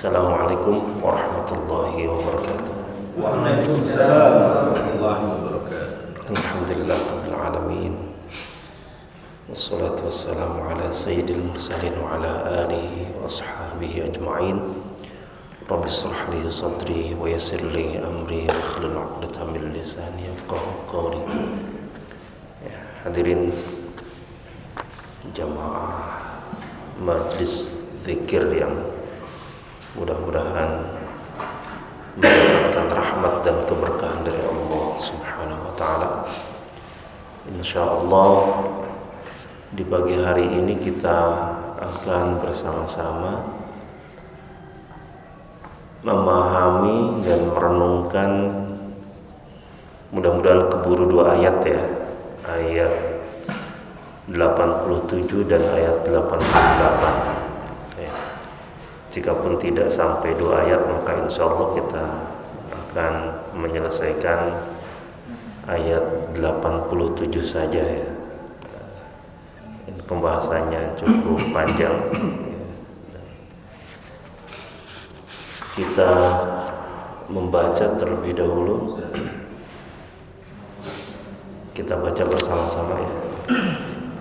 Assalamualaikum warahmatullahi wabarakatuh. Waalaikumsalam warahmatullahi wabarakatuh. Alhamdulillah rabbil alamin. Wassalatu wassalamu ala sayyidil mursalin wa ala alihi wa ashabihi ajma'in. Rabbi israh li sadri wa yassir li amri wa hlul 'uqdatam min lisani yafqahu qawli. Ya, hadirin jamaah majlis zikir yang mudah-mudahan mendapatkan rahmat dan keberkahan dari Allah Subhanahu wa taala. Insyaallah di pagi hari ini kita akan bersama-sama memahami dan merenungkan mudah-mudahan keburu dua ayat ya. Ayat 87 dan ayat 88 Jikapun tidak sampai dua ayat maka insya Allah kita akan menyelesaikan ayat 87 saja ya. Pembahasannya cukup panjang. Kita membaca terlebih dahulu. Kita baca bersama-sama ya.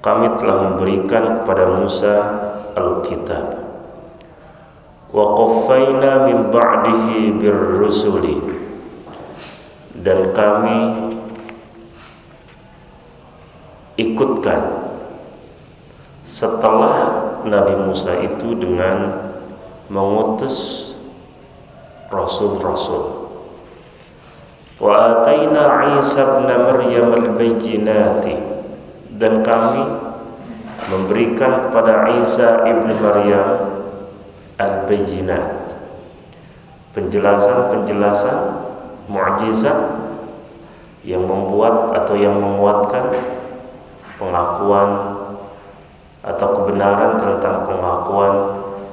kami telah memberikan kepada Musa Alkitab. Wa qaffayna min ba'dihi birrusuli. Dan kami ikutkan setelah Nabi Musa itu dengan mengutus rasul-rasul. Wa ataina Isa ibn Maryam al-bayyinati dan kami memberikan kepada Isa ibn Maryam al-bayyinat. Penjelasan-penjelasan mukjizat yang membuat atau yang menguatkan pengakuan atau kebenaran tentang pengakuan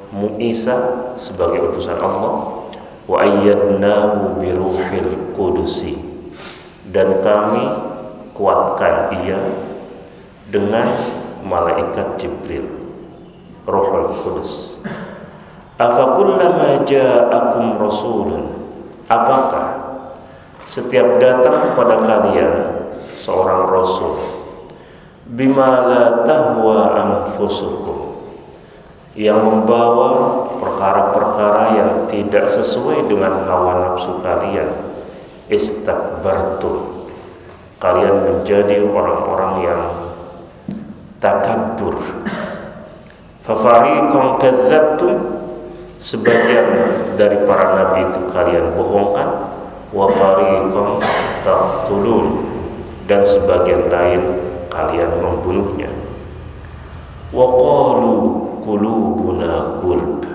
Mu'isa sebagai utusan Allah. Wa ayyadnahu biruhil qudusi. Dan kami kuatkan ia dengan malaikat Jibril Ruhul Kudus. Afakullama ja'akum rasulun? Apakah setiap datang kepada kalian seorang rasul? Bima la tahwa anfusukum? Yang membawa perkara-perkara yang tidak sesuai dengan hawa nafsu kalian. Istakbartum. Kalian menjadi orang-orang yang takabur fafariqan kadzabtum sebagian dari para nabi itu kalian bohongkan wa taqtulun dan sebagian lain kalian membunuhnya. Wa qalu qulubuna gulb.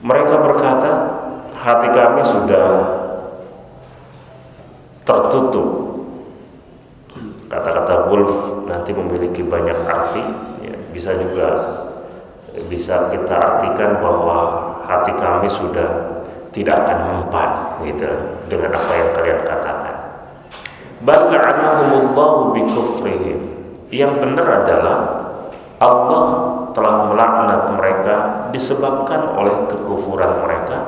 Mereka berkata hati kami sudah tertutup. Kata-kata wolf nanti memiliki banyak arti, ya, bisa juga bisa kita artikan bahwa hati kami sudah tidak akan mempan gitu dengan apa yang kalian katakan. Bal la'anahumullahu bikufrihim. Yang benar adalah Allah telah melaknat mereka disebabkan oleh kekufuran mereka.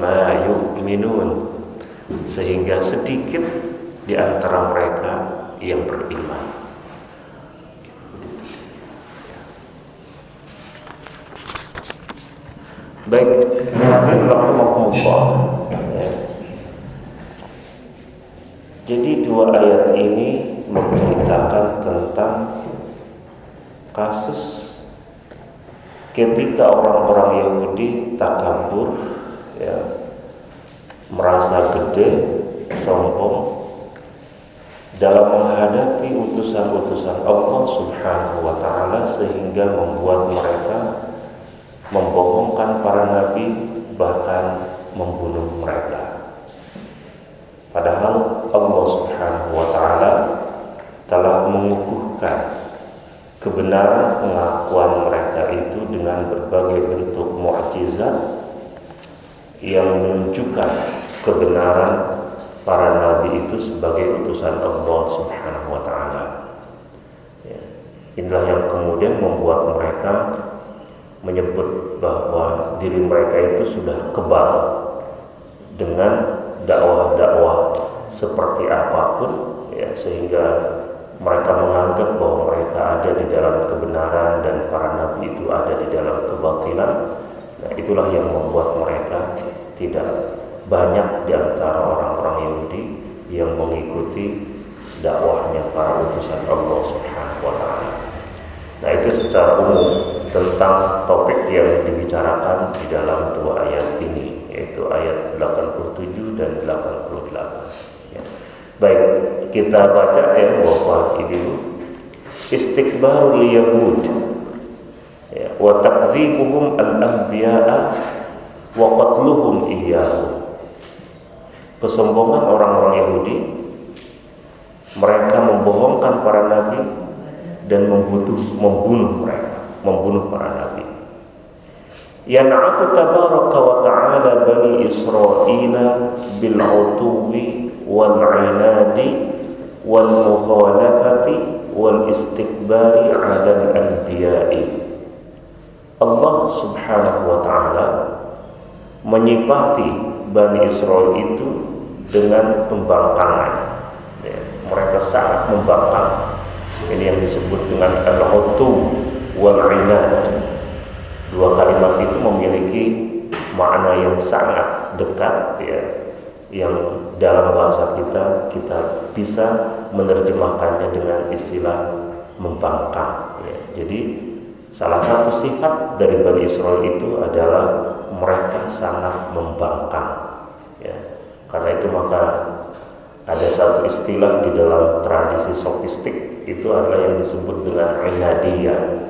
Ma yu'minun. Sehingga sedikit di antara mereka yang beriman. Baik. Ya. Jadi dua ayat ini menceritakan tentang kasus ketika orang-orang Yahudi takabur ya, merasa gede, sombong dalam menghadapi utusan-utusan Allah Subhanahu wa taala sehingga membuat mereka membohongkan para nabi bahkan membunuh mereka. Padahal Allah Subhanahu wa taala telah mengukuhkan kebenaran pengakuan mereka itu dengan berbagai bentuk mukjizat yang menunjukkan kebenaran para nabi itu sebagai utusan Allah Subhanahu wa taala. Ya. Inilah yang kemudian membuat mereka menyebut bahwa diri mereka itu sudah kebal dengan dakwah-dakwah seperti apa pun ya sehingga mereka menganggap bahwa mereka ada di dalam kebenaran dan para nabi itu ada di dalam kebatilan nah itulah yang membuat mereka tidak banyak di antara orang-orang Yahudi yang mengikuti dakwahnya para utusan Allah Subhanahu wa taala. Nah, itu secara umum tentang topik yang dibicarakan di dalam dua ayat ini yaitu ayat 87 dan 88 ya. Baik, kita baca ya bahwa ini istiqbalul yahud ya, wa takdzibuhum al-anbiya'a wa qatluhum iyyahu. Kesombongan orang-orang Yahudi mereka membohongkan para nabi dan membunuh membunuh mereka membunuh para nabi. Yan'atu tabaraka wa ta'ala bani Israel bil utuwi wal 'inadi wal mukhalafati wal istikbari 'ala al anbiya'i. Allah Subhanahu wa taala menyifati Bani Israel itu dengan pembangkangan. Ya, mereka sangat membangkang. Ini yang disebut dengan al-utu wal inad. Dua kalimat itu memiliki makna yang sangat dekat ya yang dalam bahasa kita kita bisa menerjemahkannya dengan istilah membangkang ya. Jadi salah satu sifat dari Bani Israel itu adalah mereka sangat membangkang ya. Karena itu maka ada satu istilah di dalam tradisi sofistik itu adalah yang disebut dengan inadiyah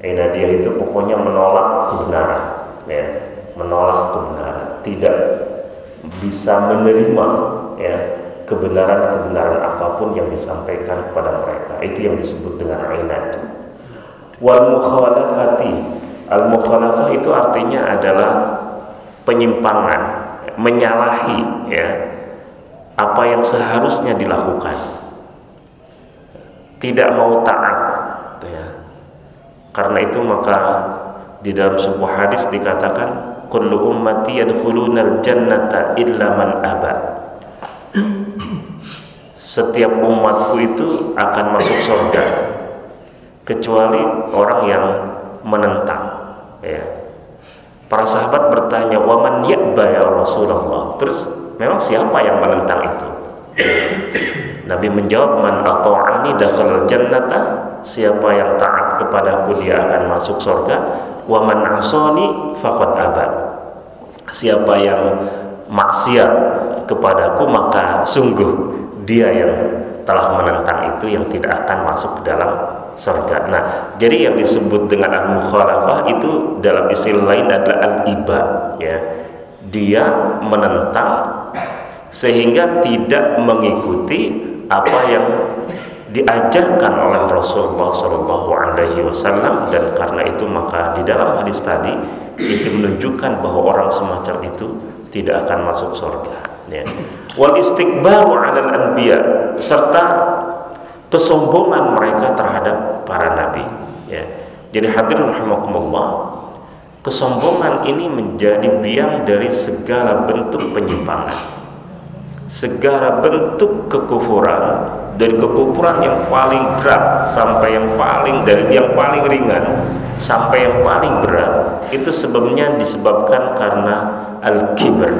Inadiyah itu pokoknya menolak kebenaran, ya, menolak kebenaran, tidak bisa menerima ya kebenaran-kebenaran apa pun yang disampaikan kepada mereka. Itu yang disebut dengan inad. Wal mukhalafati. Al mukhalafah itu artinya adalah penyimpangan, menyalahi ya apa yang seharusnya dilakukan. Tidak mau taat karena itu maka di dalam sebuah hadis dikatakan kullu ummati yadkhulunal jannata illa man aba. Setiap umatku itu akan masuk surga kecuali orang yang menentang ya. Para sahabat bertanya, "Wa man ya'ba ya Rasulullah?" Terus memang siapa yang menentang itu? Nabi menjawab, "Man ata'ani dakhala jannata." Siapa yang taat kepadaku dia akan masuk surga. Wa man asani faqad aba. Siapa yang maksiat kepadaku maka sungguh dia yang telah menentang itu yang tidak akan masuk ke dalam surga. Nah, jadi yang disebut dengan al-mukhalafah itu dalam istilah lain adalah al-iba ya. Dia menentang sehingga tidak mengikuti apa yang diajarkan oleh Rasulullah Shallallahu Alaihi Wasallam dan karena itu maka di dalam hadis tadi itu menunjukkan bahwa orang semacam itu tidak akan masuk surga. Ya. Wal istiqbaru alal anbiya serta kesombongan mereka terhadap para nabi. Ya. Jadi hadirin rahimakumullah, kesombongan ini menjadi biang dari segala bentuk penyimpangan segala bentuk kekufuran dari kekufuran yang paling berat sampai yang paling dari yang paling ringan sampai yang paling berat itu sebabnya disebabkan karena al-kibr.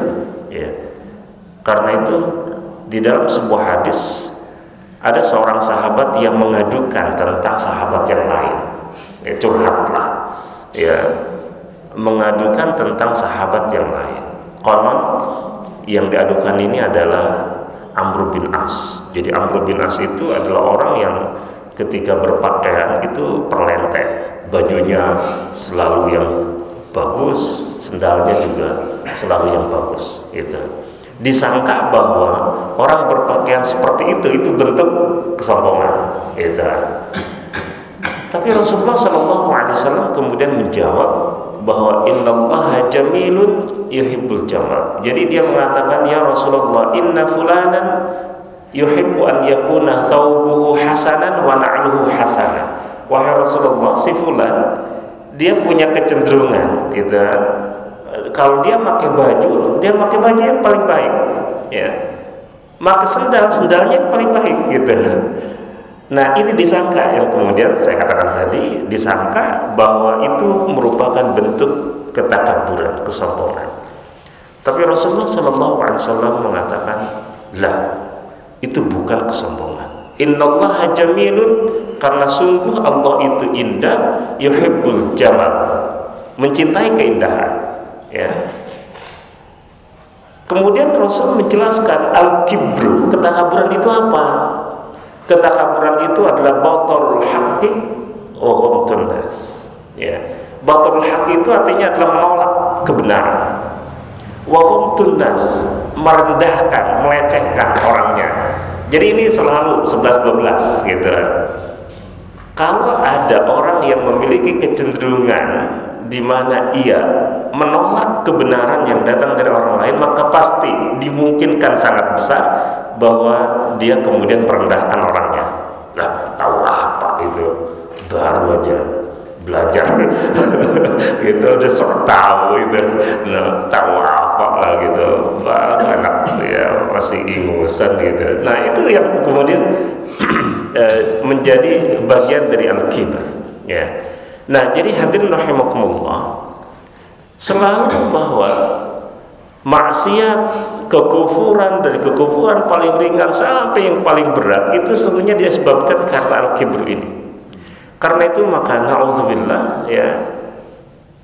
Karena itu di dalam sebuah hadis ada seorang sahabat yang mengadukan tentang sahabat yang lain ya, curhatlah ya mengadukan tentang sahabat yang lain konon yang diadukan ini adalah Amr bin As. Jadi Amr bin As itu adalah orang yang ketika berpakaian itu perlentek, bajunya selalu yang bagus, sendalnya juga selalu yang bagus. Itu disangka bahwa orang berpakaian seperti itu itu bentuk kesombongan. Itu. Tapi Rasulullah Shallallahu Alaihi Wasallam kemudian menjawab bahwa innallaha jamilun yuhibbul jamal. Jadi dia mengatakan ya Rasulullah inna fulanan yuhibbu an yakuna thawbuhu hasanan wa na'luhu hasanan. Wahai Rasulullah si fulan dia punya kecenderungan gitu. Kalau dia pakai baju, dia pakai baju yang paling baik. Ya. Maka sendal, sendalnya paling baik gitu. Nah ini disangka yang kemudian saya katakan tadi disangka bahwa itu merupakan bentuk ketakaburan, kesombongan. Tapi Rasulullah Shallallahu Alaihi Wasallam mengatakan, lah itu bukan kesombongan. Inna Allah jamilun karena sungguh Allah itu indah, yuhibbul jamal, mencintai keindahan. Ya. Kemudian Rasul menjelaskan al-kibru, ketakaburan itu apa? Ketakaburan itu adalah batarul haqqi wa ghamtun nas. Ya. Batarul haqqi itu artinya adalah menolak kebenaran. Wa ghamtun nas, merendahkan, melecehkan orangnya. Jadi ini selalu 11 12 gitu. Kalau ada orang yang memiliki kecenderungan di mana ia menolak kebenaran yang datang dari orang lain, maka pasti dimungkinkan sangat besar bahwa dia kemudian merendahkan orangnya. Nah, tahu apa itu? Baru aja belajar. Gitu udah sok tahu itu. Nah, tahu apa lah gitu. Wah, anak ya masih ingusan gitu. Nah itu yang kemudian eh, menjadi bagian dari al-kibar ya nah jadi hadirin rahimakumullah selalu bahwa maksiat kekufuran dari kekufuran paling ringan sampai yang paling berat itu sebenarnya disebabkan karena al-kibr ini. Karena itu maka naudzubillah ya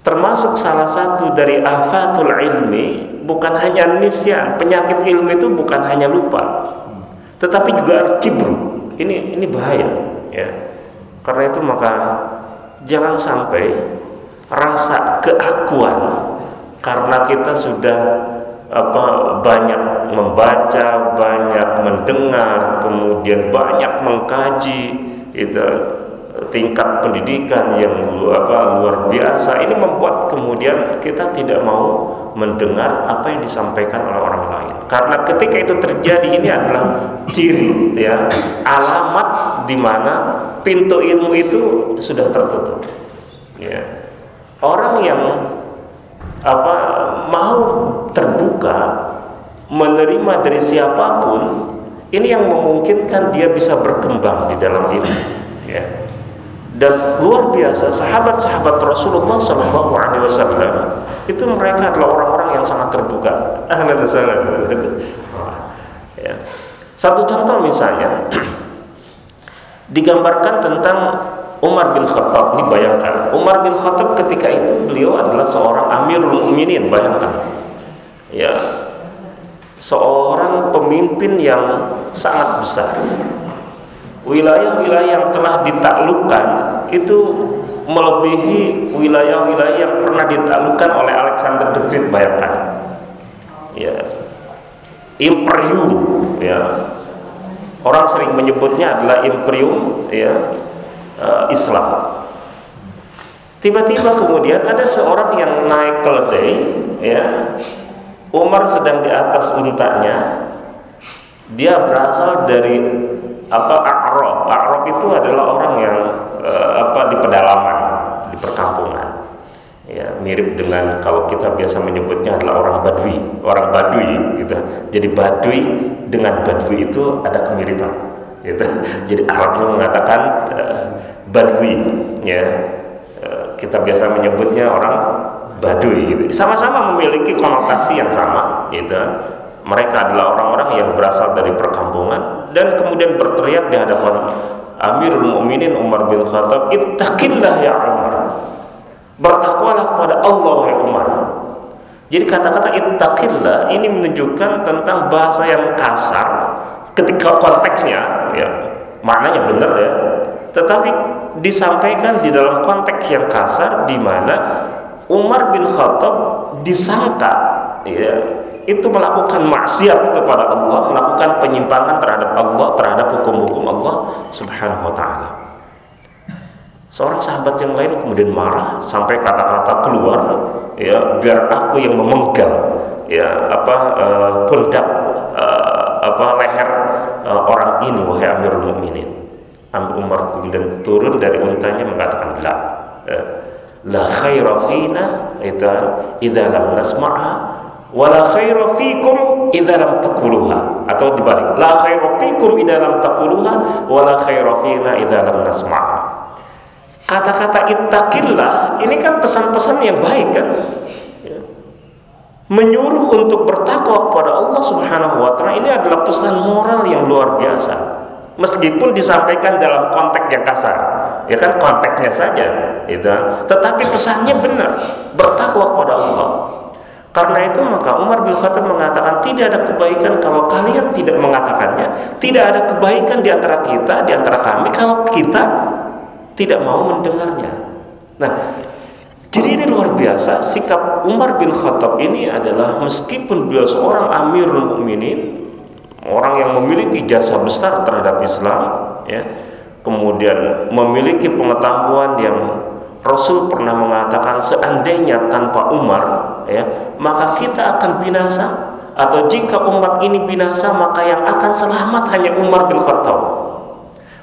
termasuk salah satu dari afatul ilmi bukan hanya nisyan penyakit ilmu itu bukan hanya lupa tetapi juga al-kibr. Ini ini bahaya ya. Karena itu maka jangan sampai rasa keakuan karena kita sudah apa banyak membaca, banyak mendengar, kemudian banyak mengkaji itu tingkat pendidikan yang apa luar biasa. Ini membuat kemudian kita tidak mau mendengar apa yang disampaikan oleh orang lain. Karena ketika itu terjadi ini adalah ciri ya alamat di mana pintu ilmu itu sudah tertutup. Ya. Orang yang apa mau terbuka menerima dari siapa pun ini yang memungkinkan dia bisa berkembang di dalam ilmu. Ya. Dan luar biasa sahabat-sahabat Rasulullah Shallallahu Alaihi Wasallam itu mereka adalah orang-orang yang sangat terbuka. Ya. satu contoh misalnya digambarkan tentang Umar bin Khattab. Ini bayangkan Umar bin Khattab ketika itu beliau adalah seorang Amirul Mukminin bayangkan. Ya. Seorang pemimpin yang sangat besar. Wilayah-wilayah yang telah ditaklukkan itu melebihi wilayah-wilayah yang pernah ditaklukkan oleh Alexander the Great bayangkan. Ya. Imperium ya orang sering menyebutnya adalah imperium ya uh, Islam. Tiba-tiba kemudian ada seorang yang naik keledai ya Umar sedang di atas untanya. Dia berasal dari apa Arab. Arab itu adalah orang yang uh, apa di pedalaman mirip dengan kalau kita biasa menyebutnya adalah orang Badui orang Badui gitu. Jadi Badui dengan Badui itu ada kemiripan gitu. Jadi Arabnya mengatakan uh, Badui ya. Uh, kita biasa menyebutnya orang Badui gitu. Sama-sama memiliki konotasi yang sama gitu. Mereka adalah orang-orang yang berasal dari perkampungan dan kemudian berteriak di hadapan Amirul Mukminin Umar bin Khattab ittaqillah ya bertakwalah kepada Allah ya Umar jadi kata-kata ittaqillah ini menunjukkan tentang bahasa yang kasar ketika konteksnya ya maknanya benar ya tetapi disampaikan di dalam konteks yang kasar di mana Umar bin Khattab disangka ya itu melakukan maksiat kepada Allah, melakukan penyimpangan terhadap Allah, terhadap hukum-hukum Allah Subhanahu wa taala. Seorang sahabat yang lain kemudian marah sampai kata-kata keluar ya biar aku yang memegang ya apa uh, pundak uh, apa leher uh, orang ini wahai Amirul Mukminin. Amr Umar kemudian turun dari untanya mengatakan la la khaira fina itu idza lam nasma'a wala khaira fikum idza lam taquluha atau dibalik la khaira fikum idza lam taquluha wala khaira fina idza lam nasma'a kata-kata ittaqillah ini kan pesan-pesan yang baik kan? Ya. menyuruh untuk bertakwa kepada Allah Subhanahu wa taala ini adalah pesan moral yang luar biasa. Meskipun disampaikan dalam konteks yang kasar ya kan? Konteksnya saja itu tetapi pesannya benar bertakwa kepada Allah. Karena itu maka Umar bin Khattab mengatakan tidak ada kebaikan kalau kalian tidak mengatakannya. Tidak ada kebaikan di antara kita di antara kami kalau kita tidak mau mendengarnya. Nah, jadi ini luar biasa sikap Umar bin Khattab ini adalah meskipun beliau seorang Amirul Mukminin, orang yang memiliki jasa besar terhadap Islam, ya, kemudian memiliki pengetahuan yang Rasul pernah mengatakan seandainya tanpa Umar, ya, maka kita akan binasa atau jika umat ini binasa maka yang akan selamat hanya Umar bin Khattab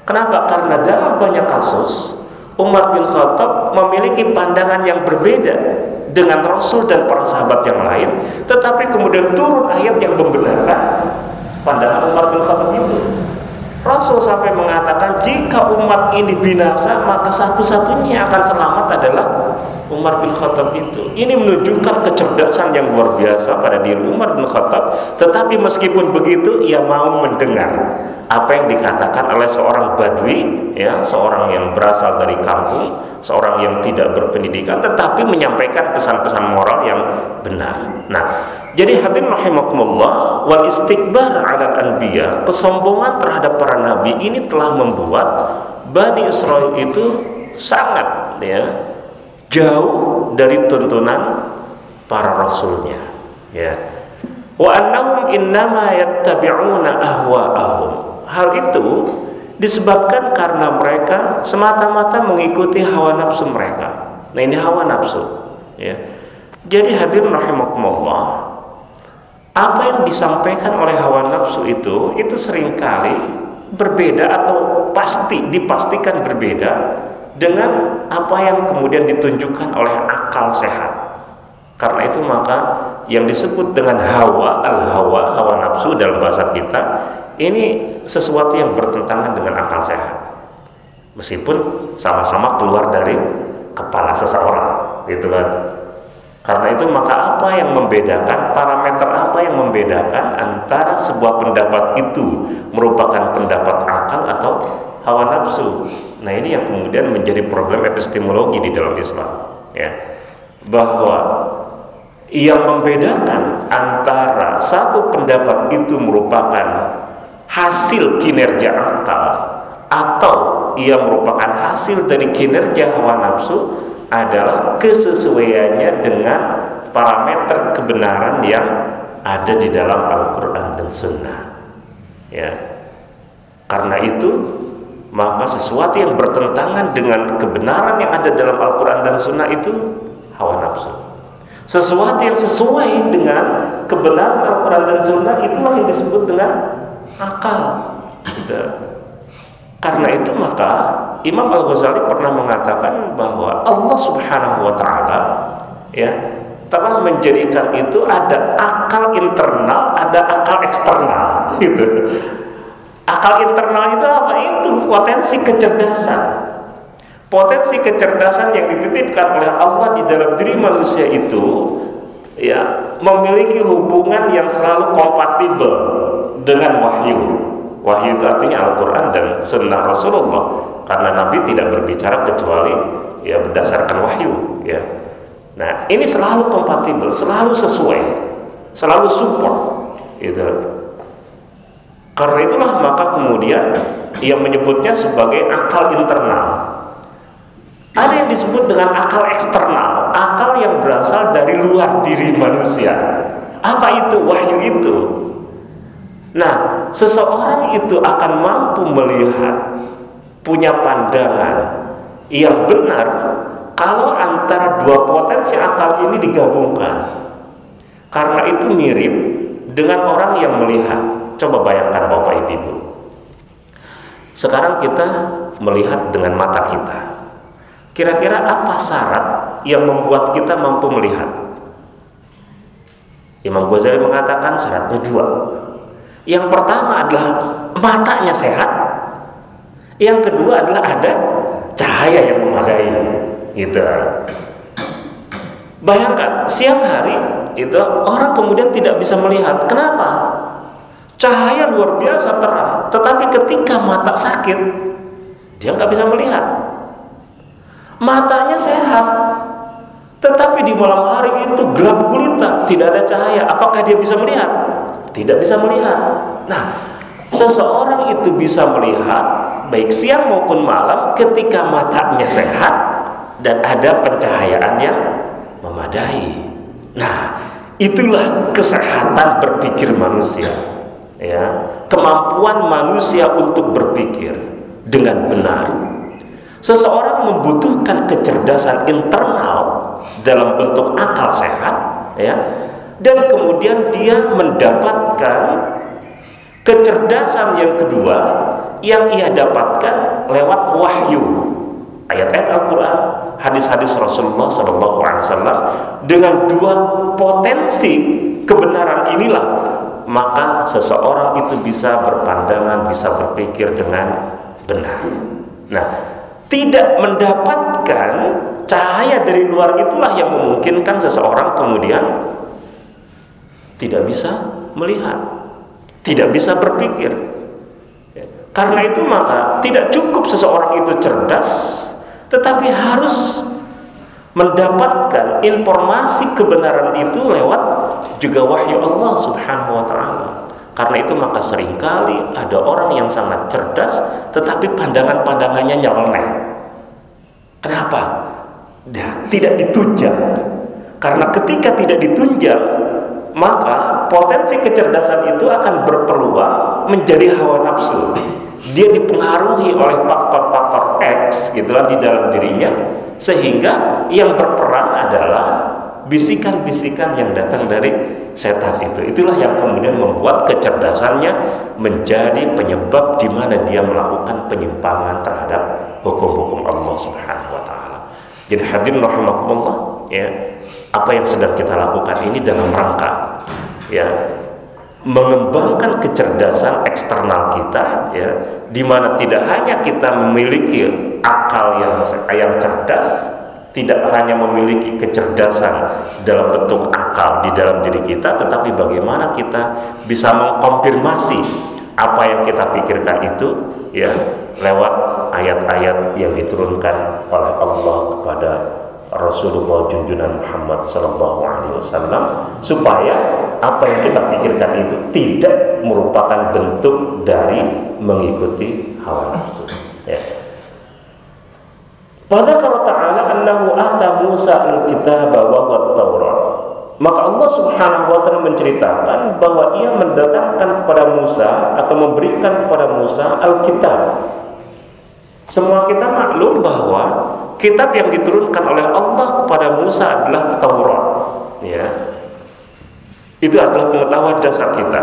Kenapa? Karena dalam banyak kasus Umar bin Khattab memiliki pandangan yang berbeda dengan Rasul dan para sahabat yang lain, tetapi kemudian turun ayat yang membenarkan pandangan Umar bin Khattab itu. Rasul sampai mengatakan jika umat ini binasa maka satu-satunya yang akan selamat adalah Umar bin Khattab itu. Ini menunjukkan kecerdasan yang luar biasa pada diri Umar bin Khattab. Tetapi meskipun begitu ia mau mendengar apa yang dikatakan oleh seorang badui, ya, seorang yang berasal dari kampung, seorang yang tidak berpendidikan, tetapi menyampaikan pesan-pesan moral yang benar. Nah, jadi hadirin rahimakumullah wal istikbar 'ala anbiya, kesombongan terhadap para nabi ini telah membuat Bani Israel itu sangat ya jauh dari tuntunan para rasulnya ya. Wa annahum innama yattabi'una ahwa'ahum. Hal itu disebabkan karena mereka semata-mata mengikuti hawa nafsu mereka. Nah ini hawa nafsu ya. Jadi hadirin rahimakumullah apa yang disampaikan oleh hawa nafsu itu itu sering kali berbeda atau pasti dipastikan berbeda dengan apa yang kemudian ditunjukkan oleh akal sehat. Karena itu maka yang disebut dengan hawa al hawa hawa nafsu dalam bahasa kita ini sesuatu yang bertentangan dengan akal sehat. Meskipun sama-sama keluar dari kepala seseorang gitu kan karena itu maka apa yang membedakan parameter apa yang membedakan antara sebuah pendapat itu merupakan pendapat akal atau hawa nafsu. Nah ini yang kemudian menjadi problem epistemologi di dalam Islam, ya bahwa yang membedakan antara satu pendapat itu merupakan hasil kinerja akal atau ia merupakan hasil dari kinerja hawa nafsu adalah kesesuaiannya dengan parameter kebenaran yang ada di dalam Al-Quran dan Sunnah. Ya, karena itu maka sesuatu yang bertentangan dengan kebenaran yang ada dalam Al-Quran dan Sunnah itu hawa nafsu. Sesuatu yang sesuai dengan kebenaran Al-Quran dan Sunnah itulah yang disebut dengan akal. Gitu. Karena itu maka Imam Al Ghazali pernah mengatakan bahwa Allah Subhanahu Wa Taala ya telah menjadikan itu ada akal internal, ada akal eksternal, gitu. Akal internal itu apa? Itu potensi kecerdasan. Potensi kecerdasan yang dititipkan oleh Allah di dalam diri manusia itu ya memiliki hubungan yang selalu kompatibel dengan wahyu. Wahyu itu artinya Al-Quran dan Sunnah Rasulullah karena Nabi tidak berbicara kecuali ya berdasarkan wahyu ya Nah, ini selalu kompatibel, selalu sesuai, selalu support, gitu. Karena itulah maka kemudian ia menyebutnya sebagai akal internal. Ada yang disebut dengan akal eksternal, akal yang berasal dari luar diri manusia. Apa itu wahyu itu? Nah, seseorang itu akan mampu melihat, punya pandangan yang benar kalau antara dua potensi akal ini digabungkan. Karena itu mirip dengan orang yang melihat. Coba bayangkan Bapak Ibu sekarang kita melihat dengan mata kita. Kira-kira apa syarat yang membuat kita mampu melihat? Imam Ghazali mengatakan syaratnya dua yang pertama adalah matanya sehat. Yang kedua adalah ada cahaya yang memadai. Gitu. Bayangkan siang hari itu orang kemudian tidak bisa melihat. Kenapa? Cahaya luar biasa terang. Tetapi ketika mata sakit dia nggak bisa melihat. Matanya sehat. Tetapi di malam hari itu gelap gulita tidak ada cahaya. Apakah dia bisa melihat tidak bisa melihat nah seseorang itu bisa melihat baik siang maupun malam ketika matanya sehat dan ada pencahayaan yang memadai. Nah, itulah kesehatan berpikir manusia. Ya, kemampuan manusia untuk berpikir dengan benar. Seseorang membutuhkan kecerdasan internal dalam bentuk akal sehat, ya, dan kemudian dia mendapatkan kecerdasan yang kedua yang ia dapatkan lewat wahyu ayat-ayat Al-Quran, hadis-hadis Rasulullah Sallallahu Alaihi Wasallam dengan dua potensi kebenaran inilah maka seseorang itu bisa berpandangan, bisa berpikir dengan benar. Nah, tidak mendapatkan cahaya dari luar itulah yang memungkinkan seseorang kemudian tidak bisa melihat, tidak bisa berpikir. Karena itu maka tidak cukup seseorang itu cerdas tetapi harus mendapatkan informasi kebenaran itu lewat juga wahyu Allah Subhanahu wa taala. Karena itu maka sering kali ada orang yang sangat cerdas tetapi pandangan-pandangannya nyeleneh. Kenapa? Ya, tidak ditunjang. Karena ketika tidak ditunjang, maka potensi kecerdasan itu akan berpeluang menjadi hawa nafsu. Dia dipengaruhi oleh faktor-faktor X gitu kan di dalam dirinya sehingga yang berperan adalah bisikan-bisikan yang datang dari setan itu. Itulah yang kemudian membuat kecerdasannya menjadi penyebab di mana dia melakukan penyimpangan terhadap hukum-hukum Allah Subhanahu wa taala. Jadi hadirin rahimakumullah ya, apa yang sedang kita lakukan ini dalam rangka ya mengembangkan kecerdasan eksternal kita ya di mana tidak hanya kita memiliki akal yang yang cerdas tidak hanya memiliki kecerdasan dalam bentuk akal di dalam diri kita tetapi bagaimana kita bisa mengkonfirmasi apa yang kita pikirkan itu ya lewat ayat-ayat yang diturunkan oleh Allah kepada Rasulullah junjunan Muhammad Sallallahu Alaihi Wasallam supaya apa yang kita pikirkan itu tidak merupakan bentuk dari mengikuti hawa nafsu. Ya. Pada kalau Taala annahu ata Musa al-kitab wa Taurat. maka Allah Subhanahu wa taala menceritakan bahwa ia mendatangkan kepada Musa atau memberikan kepada Musa Alkitab. Semua kita maklum bahwa kitab yang diturunkan oleh Allah kepada Musa adalah Taurat, ya. Itu adalah pengetahuan dasar kita.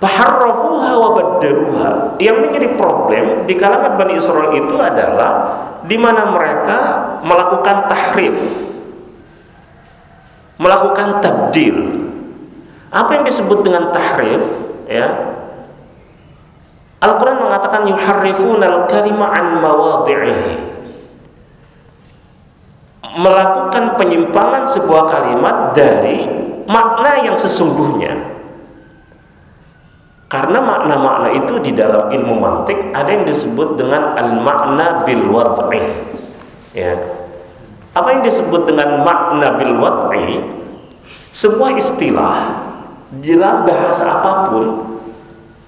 Faharrafuha wa baddaluha. Yang menjadi problem di kalangan Bani Israel itu adalah di mana mereka melakukan tahrif, melakukan tabdil. Apa yang disebut dengan tahrif? Ya. Al-Quran mengatakan yuharrifuna al-kalima an mawadhi'ihi. Melakukan penyimpangan sebuah kalimat dari makna yang sesungguhnya. Karena makna-makna itu di dalam ilmu mantik ada yang disebut dengan al-makna bil wad'i. Ya. Apa yang disebut dengan makna bil wad'i? Sebuah istilah dalam bahasa apa pun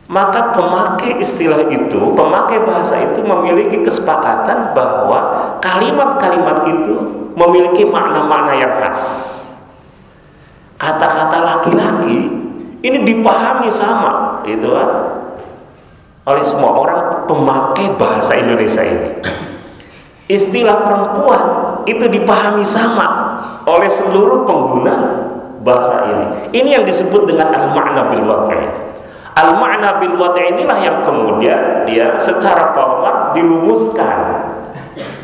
maka pemakai istilah itu, pemakai bahasa itu memiliki kesepakatan bahwa kalimat-kalimat itu memiliki makna-makna yang khas. Kata-kata laki-laki ini dipahami sama, itu kan? Oleh semua orang pemakai bahasa Indonesia ini. Istilah perempuan itu dipahami sama oleh seluruh pengguna bahasa ini. Ini yang disebut dengan al-ma'na bil wad'i. Al-ma'na bil inilah yang kemudian dia secara formal dirumuskan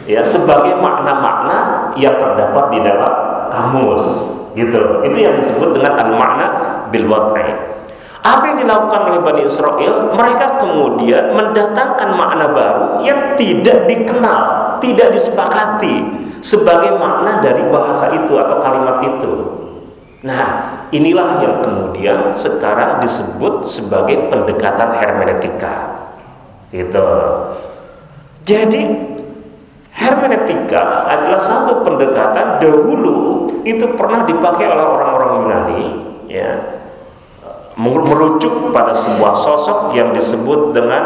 ya sebagai makna-makna yang terdapat di dalam kamus gitu. Itu yang disebut dengan al-ma'na bil. Apa yang dilakukan oleh Bani Israel? Mereka kemudian mendatangkan makna baru yang tidak dikenal, tidak disepakati sebagai makna dari bahasa itu atau kalimat itu. Nah, inilah yang kemudian sekarang disebut sebagai pendekatan hermeneutika. Gitu. Jadi hermeneutika adalah satu pendekatan dahulu itu pernah dipakai oleh orang-orang Yunani, ya, merujuk pada sebuah sosok yang disebut dengan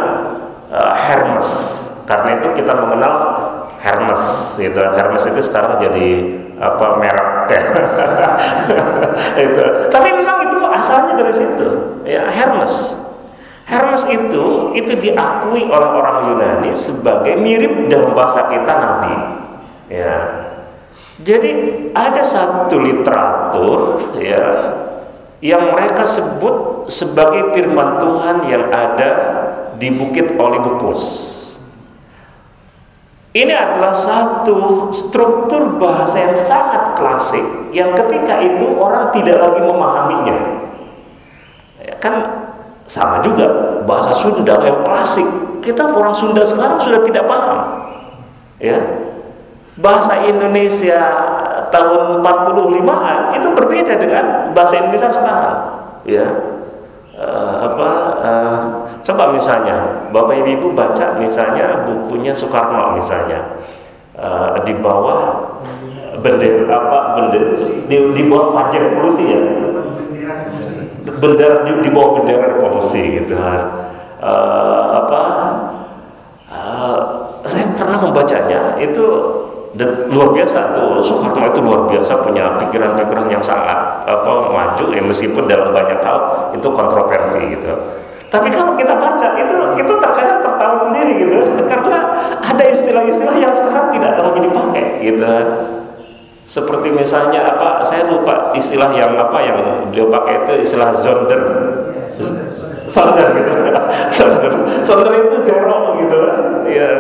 uh, Hermes. Karena itu kita mengenal Hermes, gitu. Hermes itu sekarang jadi apa merek itu. Tapi memang itu asalnya dari situ, ya Hermes. Hermes itu itu diakui oleh orang Yunani sebagai mirip dalam bahasa kita nabi. Ya. Jadi ada satu literatur ya yang mereka sebut sebagai firman Tuhan yang ada di Bukit Olympus. Ini adalah satu struktur bahasa yang sangat klasik yang ketika itu orang tidak lagi memahaminya. Ya, kan sama juga bahasa Sunda yang klasik. Kita orang Sunda sekarang sudah tidak paham. Ya. Bahasa Indonesia tahun 45-an itu berbeda dengan bahasa Indonesia sekarang. Ya. Uh, apa uh, Coba misalnya Bapak Ibu baca misalnya bukunya Soekarno misalnya. Uh, di bawah bendera apa bendera di, di bawah pajak polusi ya? Bendera di, di bawah bendera polusi gitu uh, apa? Uh, saya pernah membacanya itu dan luar biasa tuh. Soekarno itu luar biasa punya pikiran-pikiran yang sangat apa maju ya meskipun dalam banyak hal itu kontroversi gitu tapi kalau kita baca itu itu terkadang tertawa sendiri gitu karena ada istilah-istilah yang sekarang tidak lagi dipakai gitu. Seperti misalnya apa saya lupa istilah yang apa yang beliau pakai itu istilah zonder. Zonder gitu. Zonder. Zonder itu zero gitu. Ya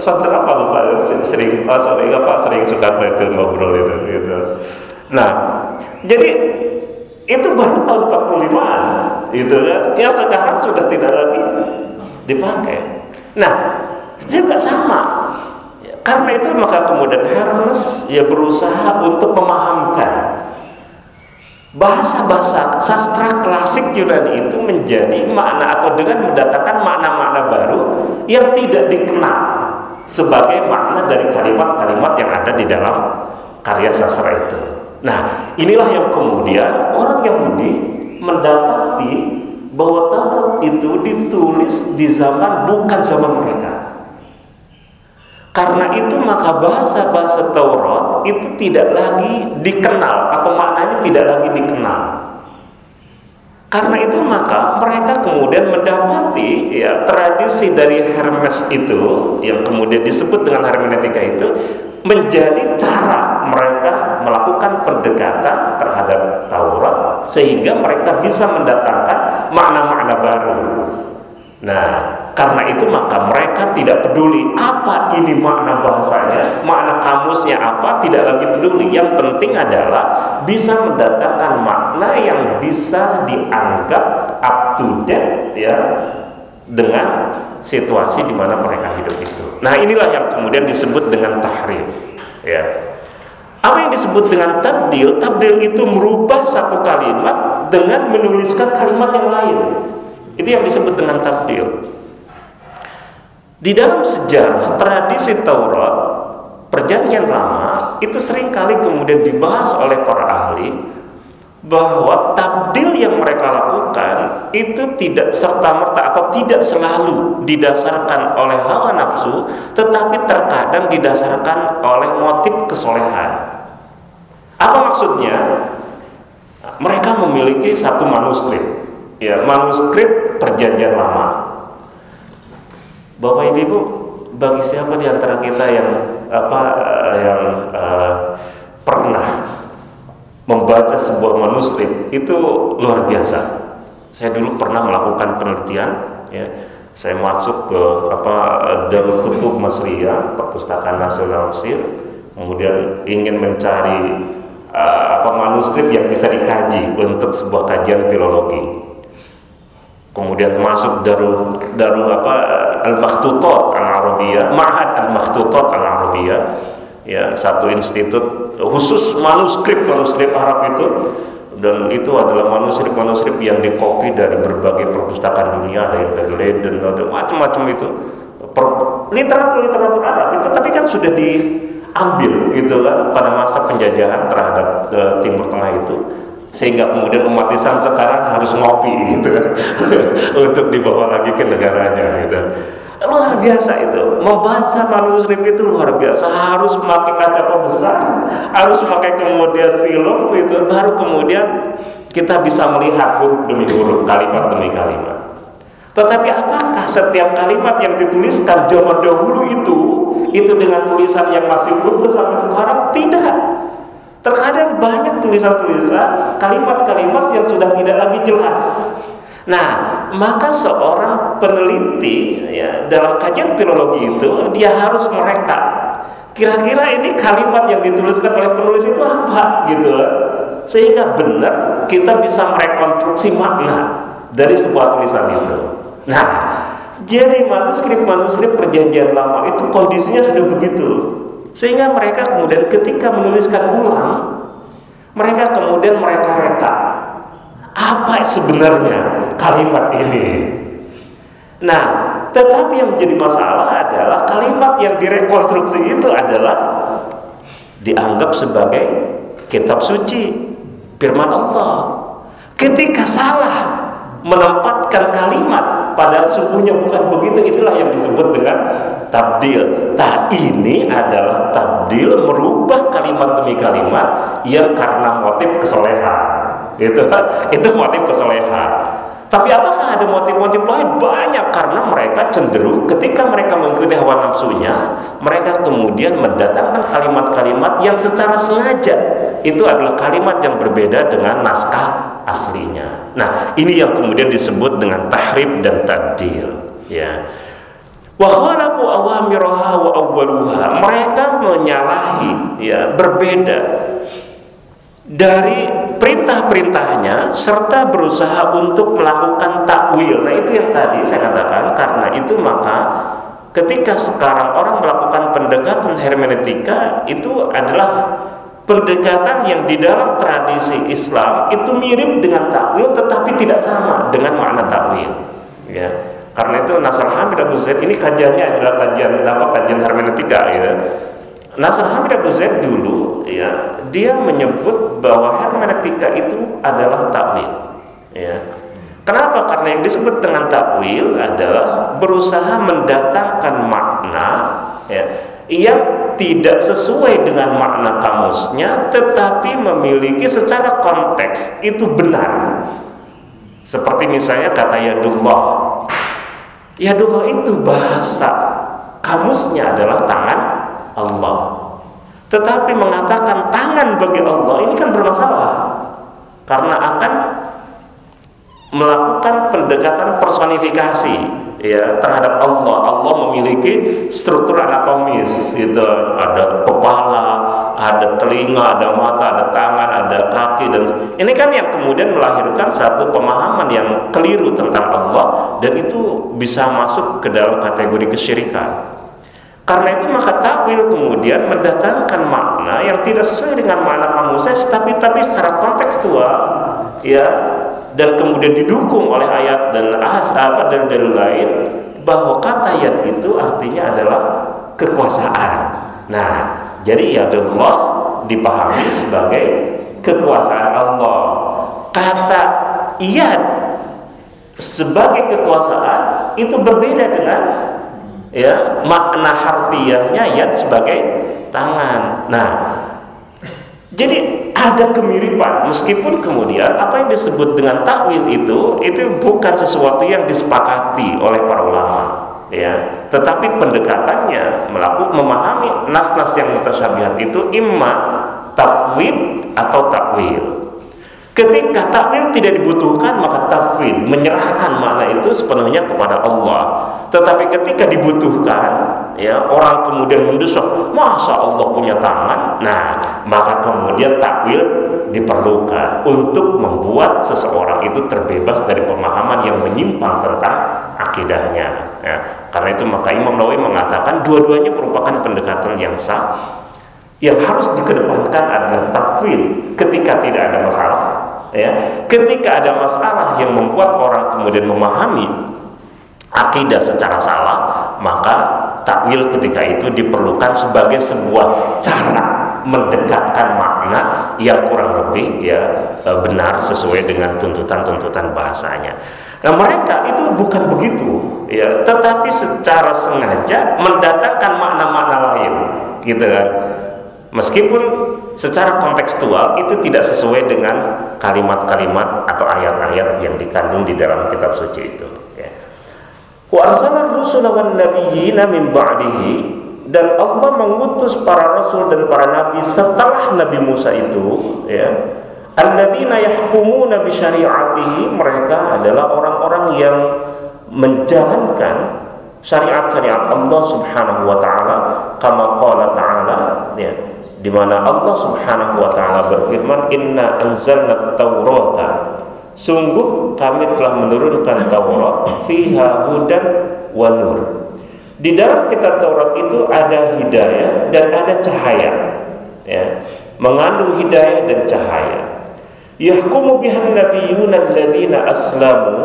Zonder apa lupa sering oh, sering apa sering suka itu ngobrol itu gitu. Nah, jadi itu baru tahun 45-an gitu kan? Yang sekarang sudah tidak lagi dipakai. Nah juga sama. Karena itu maka kemudian Hermes ya berusaha untuk memahamkan. Bahasa-bahasa sastra klasik Yunani itu menjadi makna atau dengan mendatangkan makna-makna baru yang tidak dikenal sebagai makna dari kalimat-kalimat yang ada di dalam karya sastra itu. Nah, inilah yang kemudian orang Yahudi mendapati bahwa Taurat itu ditulis di zaman bukan zaman mereka. Karena itu maka bahasa-bahasa Taurat itu tidak lagi dikenal atau maknanya tidak lagi dikenal. Karena itu maka mereka kemudian mendapati ya tradisi dari Hermes itu yang kemudian disebut dengan hermeneutika itu menjadi cara mereka melakukan pendekatan terhadap Taurat sehingga mereka bisa mendatangkan makna-makna baru. Nah, karena itu maka mereka tidak peduli apa ini makna bahasanya, makna kamusnya apa, tidak lagi peduli. Yang penting adalah bisa mendatangkan makna yang bisa dianggap up to date ya dengan situasi di mana mereka hidup itu. Nah, inilah yang kemudian disebut dengan tahrif. Ya. Apa yang disebut dengan tabdil? Tabdil itu merubah satu kalimat dengan menuliskan kalimat yang lain. Itu yang disebut dengan tabdil. Di dalam sejarah tradisi Taurat, perjanjian lama itu sering kali kemudian dibahas oleh para ahli bahwa tabdil yang mereka lakukan itu tidak serta-merta atau tidak selalu didasarkan oleh hawa nafsu tetapi terkadang didasarkan oleh motif kesolehan apa maksudnya? mereka memiliki satu manuskrip ya manuskrip perjanjian lama Bapak Ibu bagi siapa di antara kita yang apa yang uh, pernah membaca sebuah manuskrip itu luar biasa. Saya dulu pernah melakukan penelitian, ya. Saya masuk ke apa Darul Kutub Masriyah, Perpustakaan Nasional Mesir, kemudian ingin mencari uh, apa manuskrip yang bisa dikaji untuk sebuah kajian filologi. Kemudian masuk Darul Darul apa Al-Makhtutat Al-Arabiyah, Ma'had Al-Makhtutat Al-Arabiyah ya satu institut khusus manuskrip manuskrip Arab itu. Dan itu adalah manuskrip-manuskrip yang dikopi dari berbagai perpustakaan dunia ada yang dari Leiden ada macam-macam itu. Literatur-literatur Arab itu. Tapi kan sudah diambil gitu kan pada masa penjajahan terhadap ke Timur Tengah itu. Sehingga kemudian umat Islam sekarang harus ngopi gitu kan. Untuk dibawa lagi ke negaranya gitu. Luar biasa itu. Membaca manuskrip itu luar biasa. Harus memakai kaca pembesar harus memakai kemudian film itu baru kemudian kita bisa melihat huruf demi huruf kalimat demi kalimat tetapi apakah setiap kalimat yang dituliskan zaman dahulu itu itu dengan tulisan yang masih utuh sampai sekarang? Tidak. Terkadang banyak tulisan-tulisan kalimat-kalimat yang sudah tidak lagi jelas. Nah, maka seorang peneliti ya, dalam kajian filologi itu dia harus mereka kira-kira ini kalimat yang dituliskan oleh penulis itu apa? Gitu. Sehingga benar kita bisa merekonstruksi makna dari sebuah tulisan itu. Nah, jadi manuskrip-manuskrip perjanjian lama itu kondisinya sudah begitu sehingga mereka kemudian ketika menuliskan ulang mereka kemudian mereka reka apa sebenarnya kalimat ini? Nah, tetapi yang menjadi masalah adalah kalimat yang direkonstruksi itu adalah dianggap sebagai kitab suci firman Allah. Ketika salah menempatkan kalimat pada sungguhnya bukan begitu itulah yang disebut dengan tabdil. Nah, ini adalah tabdil merubah kalimat demi kalimat yang karena motif kesolehan itu itu motif kesolehan tapi apakah ada motif-motif lain? Banyak karena mereka cenderung ketika mereka mengikuti hawa nafsunya, mereka kemudian mendatangkan kalimat-kalimat yang secara sengaja itu adalah kalimat yang berbeda dengan naskah aslinya. Nah, ini yang kemudian disebut dengan tahrib dan tadil, ya. Wa khalaqu awamiraha wa awwaluha. Mereka menyalahi ya, berbeda dari perintah-perintahnya serta berusaha untuk melakukan takwil. Nah, itu yang tadi saya katakan karena itu maka ketika sekarang orang melakukan pendekatan hermeneutika itu adalah pendekatan yang di dalam tradisi Islam itu mirip dengan takwil tetapi tidak sama dengan makna takwil. Ya. Karena itu Nasr Hamid Abu Zaid ini kajiannya adalah kajian apa kajian hermeneutika ya Nasr Hamid Abu Zaid dulu ya dia menyebut bahwa hermeneutika itu adalah takwil ya kenapa karena yang disebut dengan takwil adalah berusaha mendatangkan makna ya yang tidak sesuai dengan makna kamusnya tetapi memiliki secara konteks. Itu benar. Seperti misalnya kata yadullah. Yadullah itu bahasa kamusnya adalah tangan Allah. Tetapi mengatakan tangan bagi Allah ini kan bermasalah. Karena akan melakukan pendekatan personifikasi ya terhadap Allah. Allah memiliki struktur anatomis gitu. Ada kepala, ada telinga, ada mata, ada tangan, ada kaki dan ini kan yang kemudian melahirkan satu pemahaman yang keliru tentang Allah dan itu bisa masuk ke dalam kategori kesyirikan. Karena itu maka takwil kemudian mendatangkan makna yang tidak sesuai dengan makna kamus tapi tapi secara kontekstual ya dan kemudian didukung oleh ayat dan ahas apa dan dalil lain bahwa kata ayat itu artinya adalah kekuasaan. Nah, jadi ya Allah dipahami sebagai kekuasaan Allah. Kata iyad sebagai kekuasaan itu berbeda dengan ya makna harfiahnya yad sebagai tangan. Nah, jadi ada kemiripan. Meskipun kemudian apa yang disebut dengan takwil itu itu bukan sesuatu yang disepakati oleh para ulama ya. Tetapi pendekatannya melakukan memahami nas-nas yang mutasyabihat itu imma takwil atau takwil Ketika takwil tidak dibutuhkan maka tafwid menyerahkan makna itu sepenuhnya kepada Allah. Tetapi ketika dibutuhkan, ya orang kemudian mendesak, masa Allah punya tangan? Nah, maka kemudian takwil diperlukan untuk membuat seseorang itu terbebas dari pemahaman yang menyimpang tentang akidahnya. Ya, karena itu maka Imam Nawawi mengatakan dua-duanya merupakan pendekatan yang sah yang harus dikedepankan adalah tafwid ketika tidak ada masalah ya ketika ada masalah yang membuat orang kemudian memahami akidah secara salah maka takwil ketika itu diperlukan sebagai sebuah cara mendekatkan makna yang kurang lebih ya e, benar sesuai dengan tuntutan-tuntutan bahasanya. Nah mereka itu bukan begitu ya, tetapi secara sengaja mendatangkan makna-makna lain, gitu kan. Meskipun secara kontekstual itu tidak sesuai dengan kalimat-kalimat atau ayat-ayat yang dikandung di dalam kitab suci itu. Ya. Wa arsala rusula wan min ba'dihi dan Allah mengutus para rasul dan para nabi setelah Nabi Musa itu ya alladzina yahkumuna bi syari'atihi mereka adalah orang-orang yang menjalankan syariat-syariat Allah Subhanahu wa taala kama qala ta'ala ya di mana Allah Subhanahu wa taala berfirman inna anzalna taurata sungguh kami telah menurunkan Taurat fiha hudan wa nur. Di dalam kitab Taurat itu ada hidayah dan ada cahaya ya. Mengandung hidayah dan cahaya. Yahkumu bihan nabiyyuna alladzina aslamu.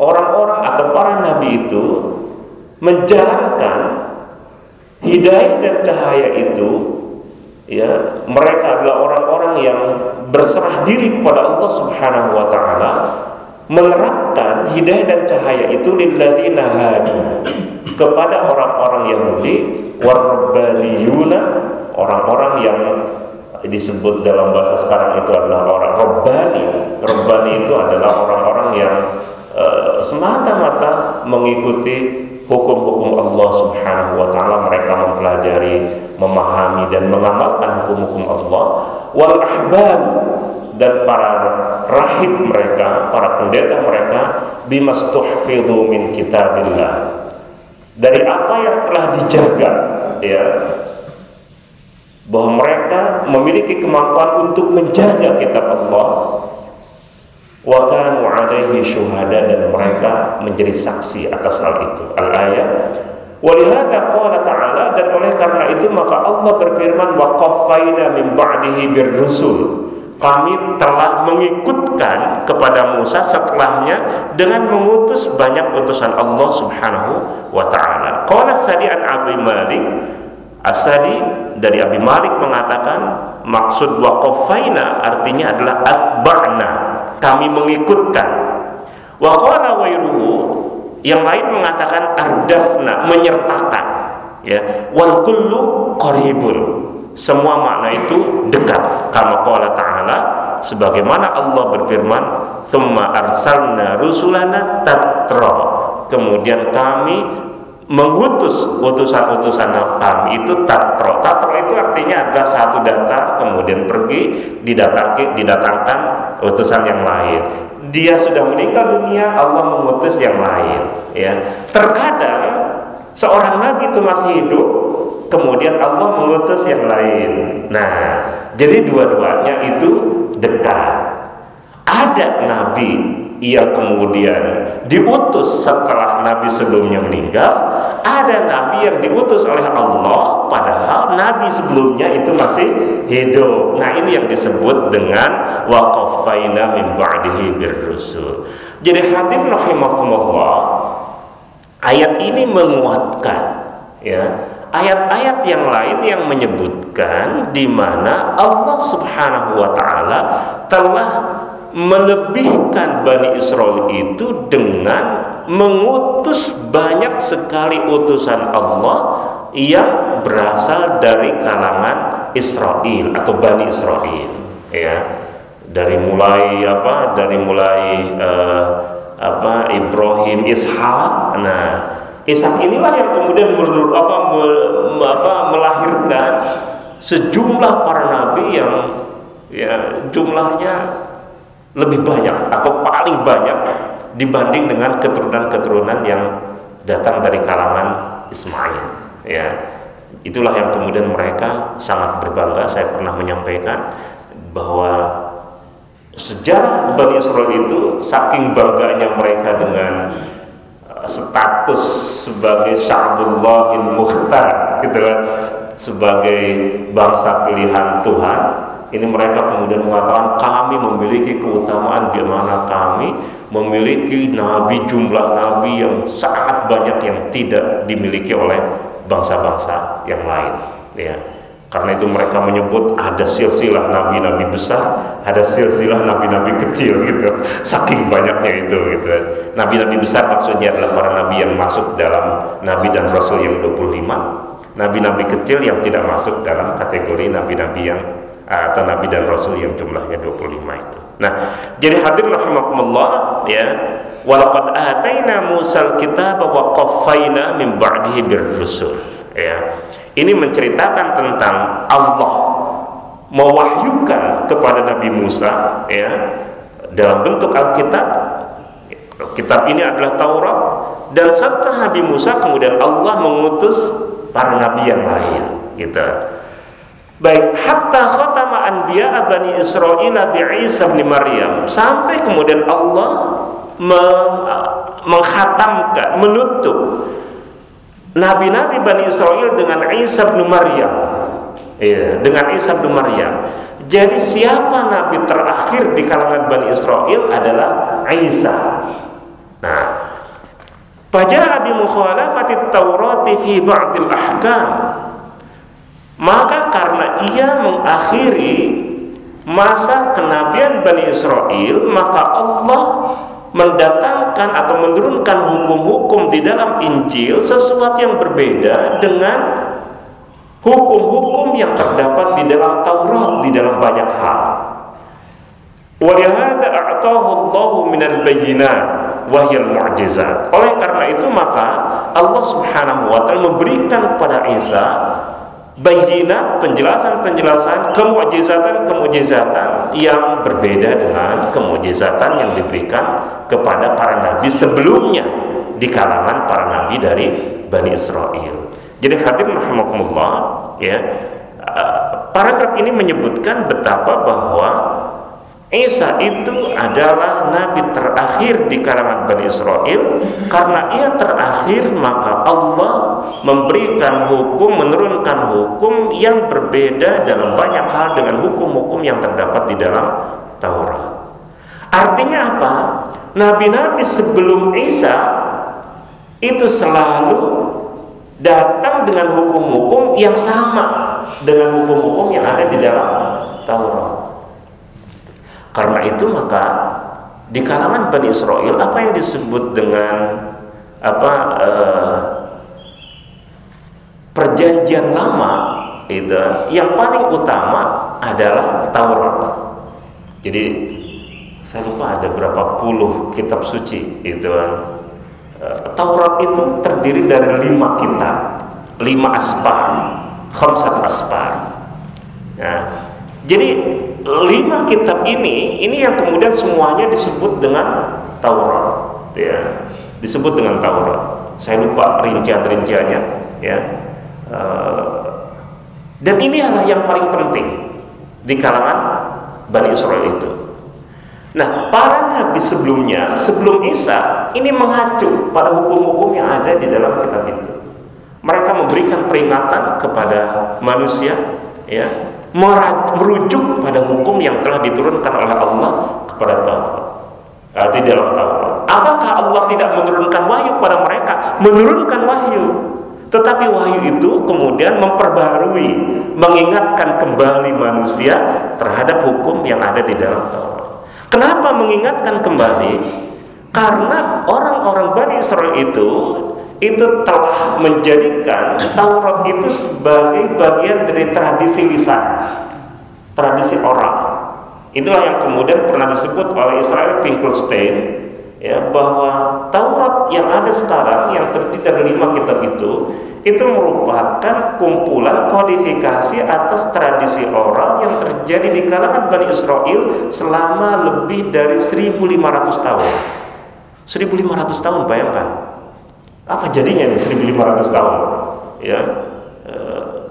Orang-orang atau para nabi itu menjalankan hidayah dan cahaya itu ya mereka adalah orang-orang yang berserah diri kepada Allah Subhanahu wa taala menerapkan hidayah dan cahaya itu lilladzina hadu kepada orang-orang Yahudi warabbaniyuna orang-orang yang disebut dalam bahasa sekarang itu adalah orang Rabbani. Rabbani itu adalah orang-orang yang uh, semata-mata mengikuti hukum-hukum Allah Subhanahu wa taala. Mereka mempelajari, memahami dan mengamalkan hukum-hukum Allah wal ahbar dan para rahib mereka, para pendeta mereka bimastuhfidhu min kitabillah. Dari apa yang telah dijaga ya bahwa mereka memiliki kemampuan untuk menjaga kitab Allah wa kanu alaihi syuhada dan mereka menjadi saksi atas hal itu al ayat walihada qala ta'ala dan oleh karena itu maka Allah berfirman wa qaffayna min ba'dihi birrusul kami telah mengikutkan kepada Musa setelahnya dengan mengutus banyak utusan Allah Subhanahu wa taala. Qala Sadi an Abi Malik Asadi dari Abi Malik mengatakan maksud waqafaina artinya adalah atba'na kami mengikutkan wa qala wairuhu yang lain mengatakan ardafna menyertakan ya. Wal kullu qaribun. Semua makna itu dekat. Kama qala ta'ala sebagaimana Allah berfirman thumma arsalna rusulana tatra kemudian kami mengutus utusan-utusan kami itu tatro. Tatro itu artinya adalah satu data kemudian pergi didatangkan didatangkan utusan yang lain. Dia sudah meninggal dunia, Allah mengutus yang lain. Ya, terkadang seorang nabi itu masih hidup, kemudian Allah mengutus yang lain. Nah, jadi dua-duanya itu dekat. Ada nabi ia kemudian diutus setelah nabi sebelumnya meninggal. Ada nabi yang diutus oleh Allah padahal nabi sebelumnya itu masih hidup. Nah ini yang disebut dengan waqafaina min ba'dihi birrusul. Jadi hadir rahimakumullah ayat ini menguatkan ya. Ayat-ayat yang lain yang menyebutkan di mana Allah Subhanahu wa taala telah melebihkan Bani Israel itu dengan mengutus banyak sekali utusan Allah yang berasal dari kalangan Israel atau Bani Israel ya. Dari mulai apa? Dari mulai uh, apa? Ibrahim Ishak. Nah Ishak inilah yang kemudian menurut apa, me, apa? Melahirkan sejumlah para nabi yang ya jumlahnya lebih banyak atau paling banyak dibanding dengan keturunan-keturunan yang datang dari kalangan Ismail ya. Itulah yang kemudian mereka sangat berbangga. Saya pernah menyampaikan bahwa sejarah Bani Israel itu saking bangganya mereka dengan uh, status sebagai Sya'bullahil Mukhtar gitu kan. Sebagai bangsa pilihan Tuhan ini mereka kemudian mengatakan kami memiliki keutamaan di mana kami memiliki nabi jumlah nabi yang sangat banyak yang tidak dimiliki oleh bangsa-bangsa yang lain ya karena itu mereka menyebut ada silsilah nabi-nabi besar, ada silsilah nabi-nabi kecil gitu. Saking banyaknya itu gitu. Nabi-nabi besar maksudnya adalah para nabi yang masuk dalam nabi dan rasul yang 25. Nabi-nabi kecil yang tidak masuk dalam kategori nabi-nabi yang atau nabi dan rasul yang jumlahnya 25 itu. Nah, jadi hadir rahimakumullah ya, walaqad ataina Musa al-kitaba wa qaffayna min ba'dihi. Ya. Ini menceritakan tentang Allah mewahyukan kepada Nabi Musa ya dalam bentuk Alkitab. Kitab ini adalah Taurat dan setelah Nabi Musa kemudian Allah mengutus para nabi yang lain gitu. Baik, hatta khatama anbiya Bani Israel Nabi Isa bin Maryam sampai kemudian Allah menghatamkan, menutup nabi-nabi Bani Israel dengan Isa bin Maryam. Ya, dengan Isa bin Maryam. Jadi siapa nabi terakhir di kalangan Bani Israel adalah Isa. Nah, Faja'a bi mukhalafati Taurati fi ba'dil ahkam maka karena ia mengakhiri masa kenabian Bani Israel, maka Allah mendatangkan atau menurunkan hukum-hukum di dalam Injil sesuatu yang berbeda dengan hukum-hukum yang terdapat di dalam Taurat di dalam banyak hal. Walihada a'tahu Allah minal bayyinat wahyal mu'jizat. Oleh karena itu maka Allah Subhanahu wa taala memberikan kepada Isa bayinat penjelasan-penjelasan kemujizatan-kemujizatan yang berbeda dengan kemujizatan yang diberikan kepada para nabi sebelumnya di kalangan para nabi dari Bani Israel. Jadi hadir rahimakumullah ya eh, paragraf ini menyebutkan betapa bahwa Isa itu adalah nabi terakhir di kalangan Bani Israel karena ia terakhir maka Allah memberikan hukum menurunkan hukum yang berbeda dalam banyak hal dengan hukum-hukum yang terdapat di dalam Taurat. Artinya apa? Nabi-nabi sebelum Isa itu selalu datang dengan hukum-hukum yang sama dengan hukum-hukum yang ada di dalam Taurat. Karena itu maka di kalangan Bani Israel apa yang disebut dengan apa eh, perjanjian lama itu yang paling utama adalah Taurat. Jadi saya lupa ada berapa puluh kitab suci itu kan. Taurat itu terdiri dari lima kitab, lima aspar, khamsat aspar. Nah, jadi lima kitab ini, ini yang kemudian semuanya disebut dengan Taurat, ya, disebut dengan Taurat. Saya lupa rincian-rinciannya, ya. Dan ini adalah yang paling penting di kalangan Bani Israel itu. Nah, para nabi sebelumnya, sebelum Isa, ini mengacu pada hukum-hukum yang ada di dalam kitab itu. Mereka memberikan peringatan kepada manusia, ya, merujuk pada hukum yang telah diturunkan oleh Allah kepada Taurat. Uh, di dalam Taurat. Apakah Allah tidak menurunkan wahyu kepada mereka? Menurunkan wahyu. Tetapi wahyu itu kemudian memperbarui, mengingatkan kembali manusia terhadap hukum yang ada di dalam Taurat. Kenapa mengingatkan kembali? Karena orang-orang Bani Israel itu itu telah menjadikan Taurat itu sebagai bagian dari tradisi lisan, tradisi orang. Itulah yang kemudian pernah disebut oleh Israel Finkelstein ya bahwa Taurat yang ada sekarang yang terdiri dari lima kitab itu itu merupakan kumpulan kodifikasi atas tradisi orang yang terjadi di kalangan Bani Israel selama lebih dari 1500 tahun 1500 tahun bayangkan apa jadinya nih 1500 tahun ya e,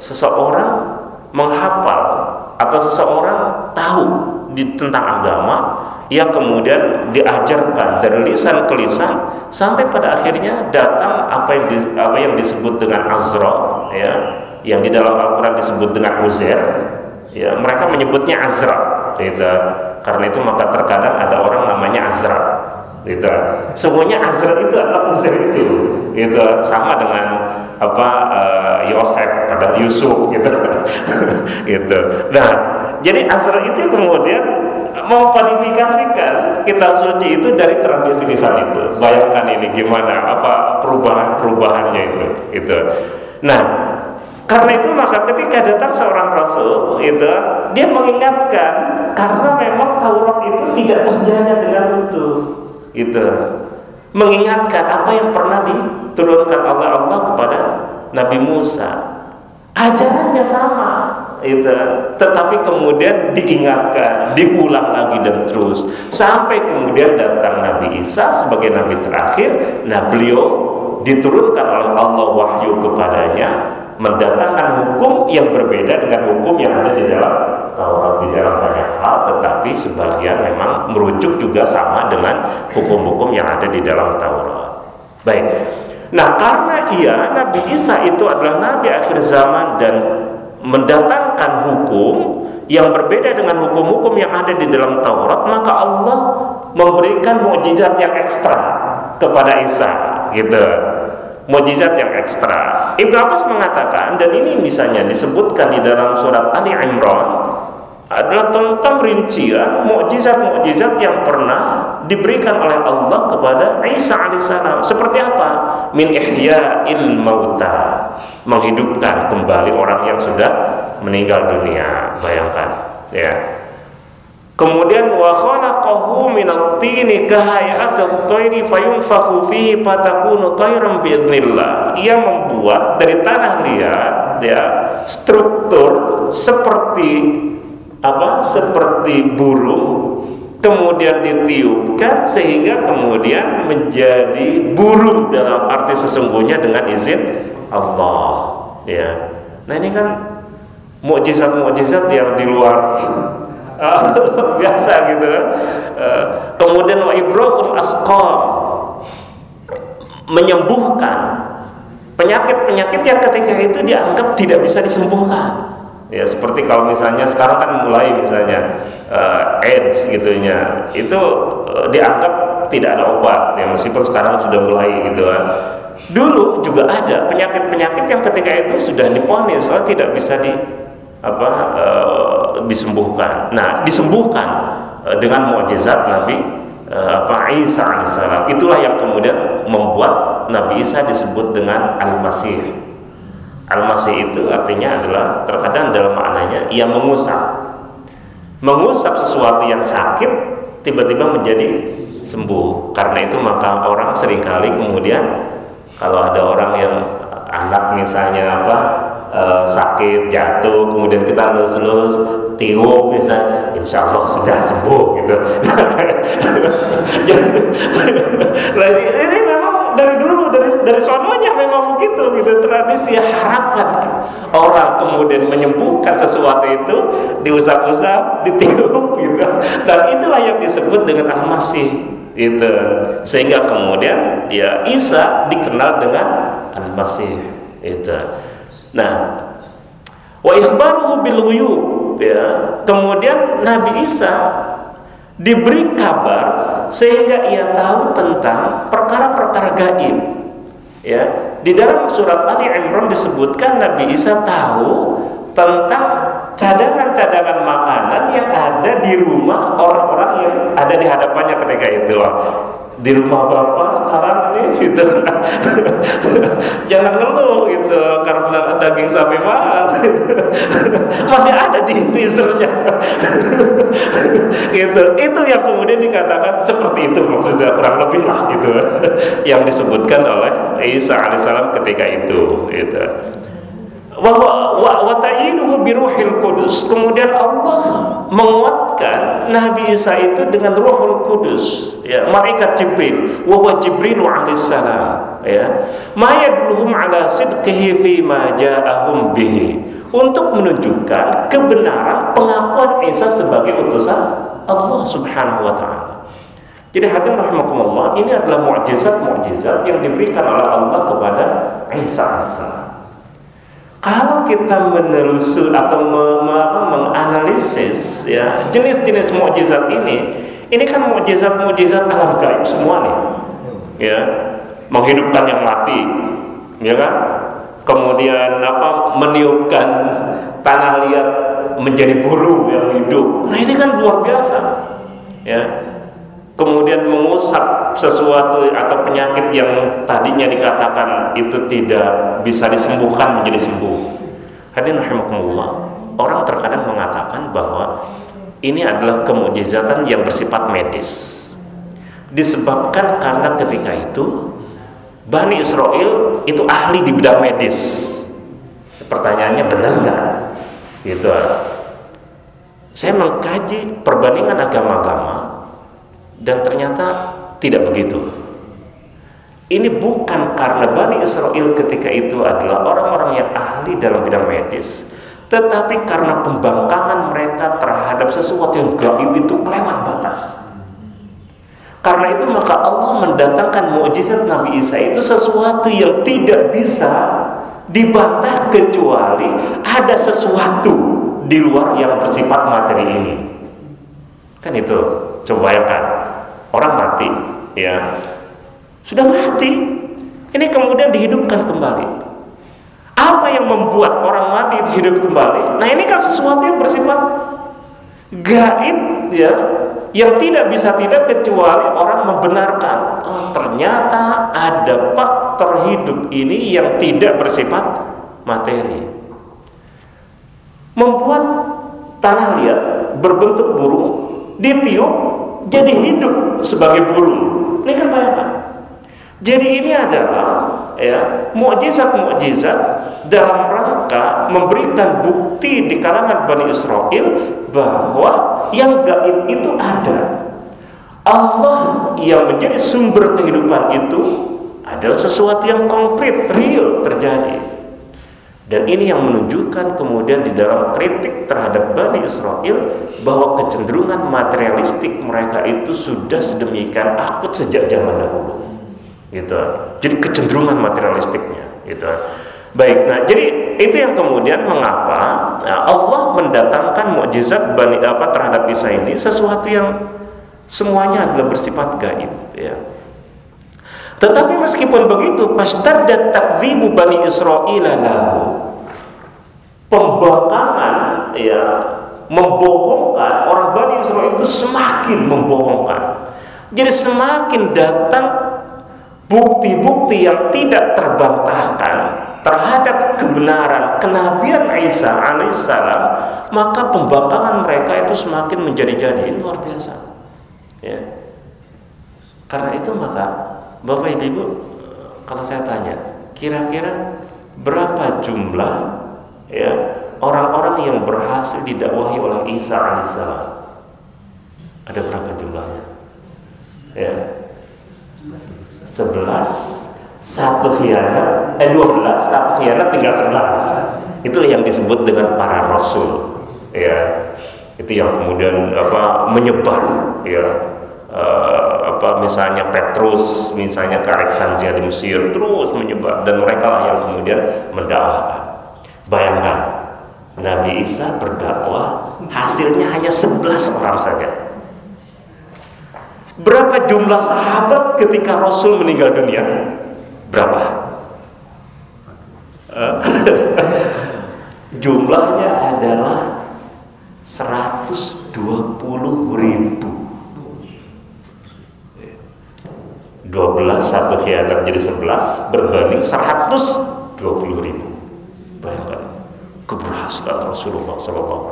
seseorang menghafal atau seseorang tahu di, tentang agama yang kemudian diajarkan dari lisan ke lisan sampai pada akhirnya datang apa yang di, apa yang disebut dengan Azra ya yang di dalam Al-Qur'an disebut dengan Uzair ya mereka menyebutnya Azra gitu. karena itu maka terkadang ada orang namanya Azra gitu. semuanya Azra itu adalah Uzair itu gitu sama dengan apa uh, Yosef pada Yusuf gitu gitu nah jadi Azra itu kemudian mengkualifikasikan kitab suci itu dari tradisi lisan itu. Bayangkan ini gimana apa perubahan-perubahannya itu. Itu. Nah, karena itu maka ketika datang seorang rasul itu dia mengingatkan karena memang Taurat itu tidak terjaga dengan itu. Itu. Mengingatkan apa yang pernah diturunkan oleh Allah kepada Nabi Musa. Ajarannya sama, itu tetapi kemudian diingatkan diulang lagi dan terus sampai kemudian datang Nabi Isa sebagai nabi terakhir nah beliau diturunkan oleh Allah wahyu kepadanya mendatangkan hukum yang berbeda dengan hukum yang ada di dalam Taurat di dalam banyak hal tetapi sebagian memang merujuk juga sama dengan hukum-hukum yang ada di dalam Taurat baik nah karena ia Nabi Isa itu adalah nabi akhir zaman dan mendatangkan hukum yang berbeda dengan hukum-hukum yang ada di dalam Taurat, maka Allah memberikan mukjizat yang ekstra kepada Isa, gitu. Mukjizat yang ekstra. Ibnu Abbas mengatakan dan ini misalnya disebutkan di dalam surat Ali Imran adalah tentang rincian mukjizat-mukjizat yang pernah diberikan oleh Allah kepada Isa alaihissalam. Seperti apa? Min ihya'il mauta menghidupkan kembali orang yang sudah meninggal dunia bayangkan ya kemudian wa khalaqahu min at-tini kahayati tayri fayunfakhu fihi fatakunu tayran biidznillah. Ia membuat dari tanah liat ya struktur seperti apa? Seperti burung kemudian ditiupkan sehingga kemudian menjadi burung dalam arti sesungguhnya dengan izin Allah. Ya. Nah ini kan mukjizat-mukjizat yang di luar biasa gitu. Uh, kemudian wa ibrahul asqam menyembuhkan penyakit-penyakit yang ketika itu dianggap tidak bisa disembuhkan. Ya seperti kalau misalnya sekarang kan mulai misalnya uh, AIDS gitunya itu uh, dianggap tidak ada obat ya meskipun sekarang sudah mulai gitu kan. Dulu juga ada penyakit-penyakit yang ketika itu sudah diponis oh, tidak bisa di apa disembuhkan. Nah, disembuhkan e, dengan mukjizat Nabi e, apa Isa alaihissalam. Itulah yang kemudian membuat Nabi Isa disebut dengan Al-Masih. Al-Masih itu artinya adalah terkadang dalam maknanya ia mengusap. Mengusap sesuatu yang sakit tiba-tiba menjadi sembuh. Karena itu maka orang sering kali kemudian kalau ada orang yang anak misalnya apa e, sakit jatuh kemudian kita lulus-lulus tiup bisa insya Allah sudah sembuh gitu. Ini memang dari dulu dari dari sononya memang begitu gitu. Tradisi harapan orang kemudian menyembuhkan sesuatu itu diusap-usap ditiup gitu. Dan itulah yang disebut dengan al-masih itu sehingga kemudian ya Isa dikenal dengan Al-Masih itu nah wa ikhbaruhu bil ya. Kemudian Nabi Isa diberi kabar sehingga ia tahu tentang perkara-perkara gaib ya. Di dalam surat Ali Imran disebutkan Nabi Isa tahu tentang cadangan-cadangan makanan yang ada di rumah orang-orang yang ada di hadapannya ketika itu. Di rumah bapak sekarang ini gitu. Jangan ngeluh gitu karena daging sapi mahal masih ada di freezernya. Gitu. Itu yang kemudian dikatakan seperti itu maksudnya kurang lebih lah gitu. Yang disebutkan oleh Isa alaihissalam ketika itu gitu wa ta'inuhu biruhil kudus kemudian Allah menguatkan Nabi Isa itu dengan ruhul kudus ya malaikat Jibril. Wa huwa Jibril alaihissalam ya. Ma yadluhum ala sidqihi fi ma ja'ahum bihi. Untuk menunjukkan kebenaran pengakuan Isa sebagai utusan Allah Subhanahu wa taala. Jadi hadirin rahimakumullah ini adalah mukjizat-mukjizat yang diberikan oleh Allah kepada Isa alaihissalam kalau kita menelusur atau menganalisis ya jenis-jenis mukjizat ini, ini kan mukjizat-mukjizat alam gaib semua nih. Ya, menghidupkan yang mati, ya kan? Kemudian apa meniupkan tanah liat menjadi burung yang hidup. Nah, ini kan luar biasa. Ya, kemudian mengusap sesuatu atau penyakit yang tadinya dikatakan itu tidak bisa disembuhkan menjadi sembuh. Hadirin rahimakumullah. Orang terkadang mengatakan bahwa ini adalah kemujizatan yang bersifat medis. Disebabkan karena ketika itu Bani Israel itu ahli di bidang medis. Pertanyaannya benar nggak? Gitu. Saya mengkaji perbandingan agama-agama dan ternyata tidak begitu. Ini bukan karena Bani Israel ketika itu adalah orang-orang yang ahli dalam bidang medis, tetapi karena pembangkangan mereka terhadap sesuatu yang gaib itu kelewat batas. Karena itu maka Allah mendatangkan mukjizat Nabi Isa itu sesuatu yang tidak bisa dibantah kecuali ada sesuatu di luar yang bersifat materi ini. Kan itu, coba bayangkan orang mati ya. Sudah mati. Ini kemudian dihidupkan kembali. Apa yang membuat orang mati hidup kembali? Nah ini kan sesuatu yang bersifat gaib ya yang tidak bisa tidak kecuali orang membenarkan oh, ternyata ada faktor hidup ini yang tidak bersifat materi. Membuat tanah liat berbentuk burung ditiup jadi hidup sebagai burung. Ini kan bayangkan. Jadi ini adalah ya mukjizat-mukjizat dalam rangka memberikan bukti di kalangan Bani Israel bahwa yang gaib itu ada. Allah yang menjadi sumber kehidupan itu adalah sesuatu yang konkret, real terjadi. Dan ini yang menunjukkan kemudian di dalam kritik terhadap Bani Israel bahwa kecenderungan materialistik mereka itu sudah sedemikian akut sejak zaman dahulu. Gitu. Jadi kecenderungan materialistiknya, gitu. Baik, nah jadi itu yang kemudian mengapa nah, Allah mendatangkan mukjizat Bani apa terhadap Isa ini sesuatu yang semuanya adalah bersifat gaib, ya. Tetapi meskipun begitu, pastaddat takdzibu Bani Israel lahu. Pembangkangan ya membohongkan orang Bani Israel itu semakin membohongkan. Jadi semakin datang bukti-bukti yang tidak terbantahkan terhadap kebenaran kenabian Isa alaihissalam maka pembangkangan mereka itu semakin menjadi-jadi luar biasa ya karena itu maka Bapak Ibu kalau saya tanya kira-kira berapa jumlah ya orang-orang yang berhasil didakwahi oleh Isa alaihissalam? Ada berapa jumlahnya? Ya. 11 satu khianat eh 12 satu khianat tinggal 11 itulah yang disebut dengan para rasul ya. Itu yang kemudian apa menyebar ya uh, apa misalnya Petrus misalnya ke Alexandria di Mesir terus menyebar dan mereka lah yang kemudian mendakwahkan bayangkan Nabi Isa berdakwah hasilnya hanya 11 orang saja Berapa jumlah sahabat ketika Rasul meninggal dunia? Berapa? Eh, jumlahnya adalah 120 ribu 12 satu khianat jadi 11 berbanding 120 ribu. Bayangkan keberhasilan Rasulullah SAW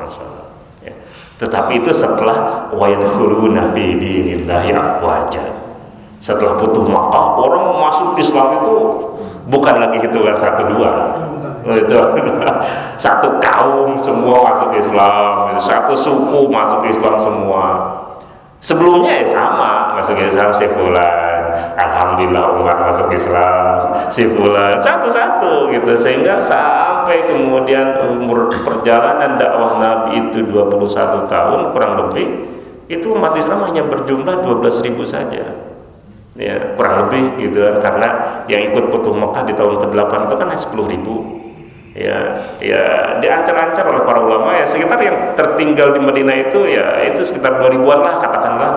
ya. tetapi itu setelah wayadkhuluna fi dinillahi afwaja. Setelah putus Makkah orang masuk Islam itu bukan lagi hitungan satu dua. Itu. Satu kaum semua masuk Islam satu suku masuk Islam semua. Sebelumnya ya sama masuk Islam si Alhamdulillah umat masuk Islam si satu-satu gitu. Sehingga sampai kemudian umur perjalanan dakwah Nabi itu 21 tahun kurang lebih itu umat Islam hanya berjumlah 12 ribu saja. Ya kurang lebih gitu kan karena yang ikut Putuh Mekah di tahun ke-8 itu kan hanya 10 ribu. Ya ya diancar-ancar oleh para ulama ya sekitar yang tertinggal di Madinah itu ya itu sekitar 2 ribuan lah katakanlah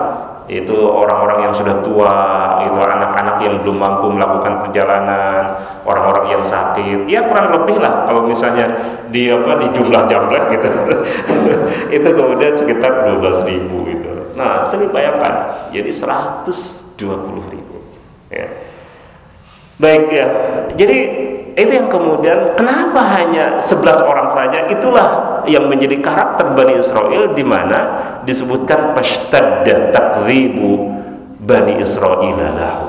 itu orang-orang yang sudah tua itu anak-anak yang belum mampu melakukan perjalanan orang-orang yang sakit. Ya kurang lebih lah kalau misalnya di apa di jumlah jumlah gitu. Itu kemudian sekitar 12 ribu gitu. Nah tapi bayangkan jadi 100 20 ribu ya. Baik ya. Jadi itu yang kemudian kenapa hanya 11 orang saja? Itulah yang menjadi karakter Bani Israel di mana disebutkan pashtadda takzibu Bani Israel lahu.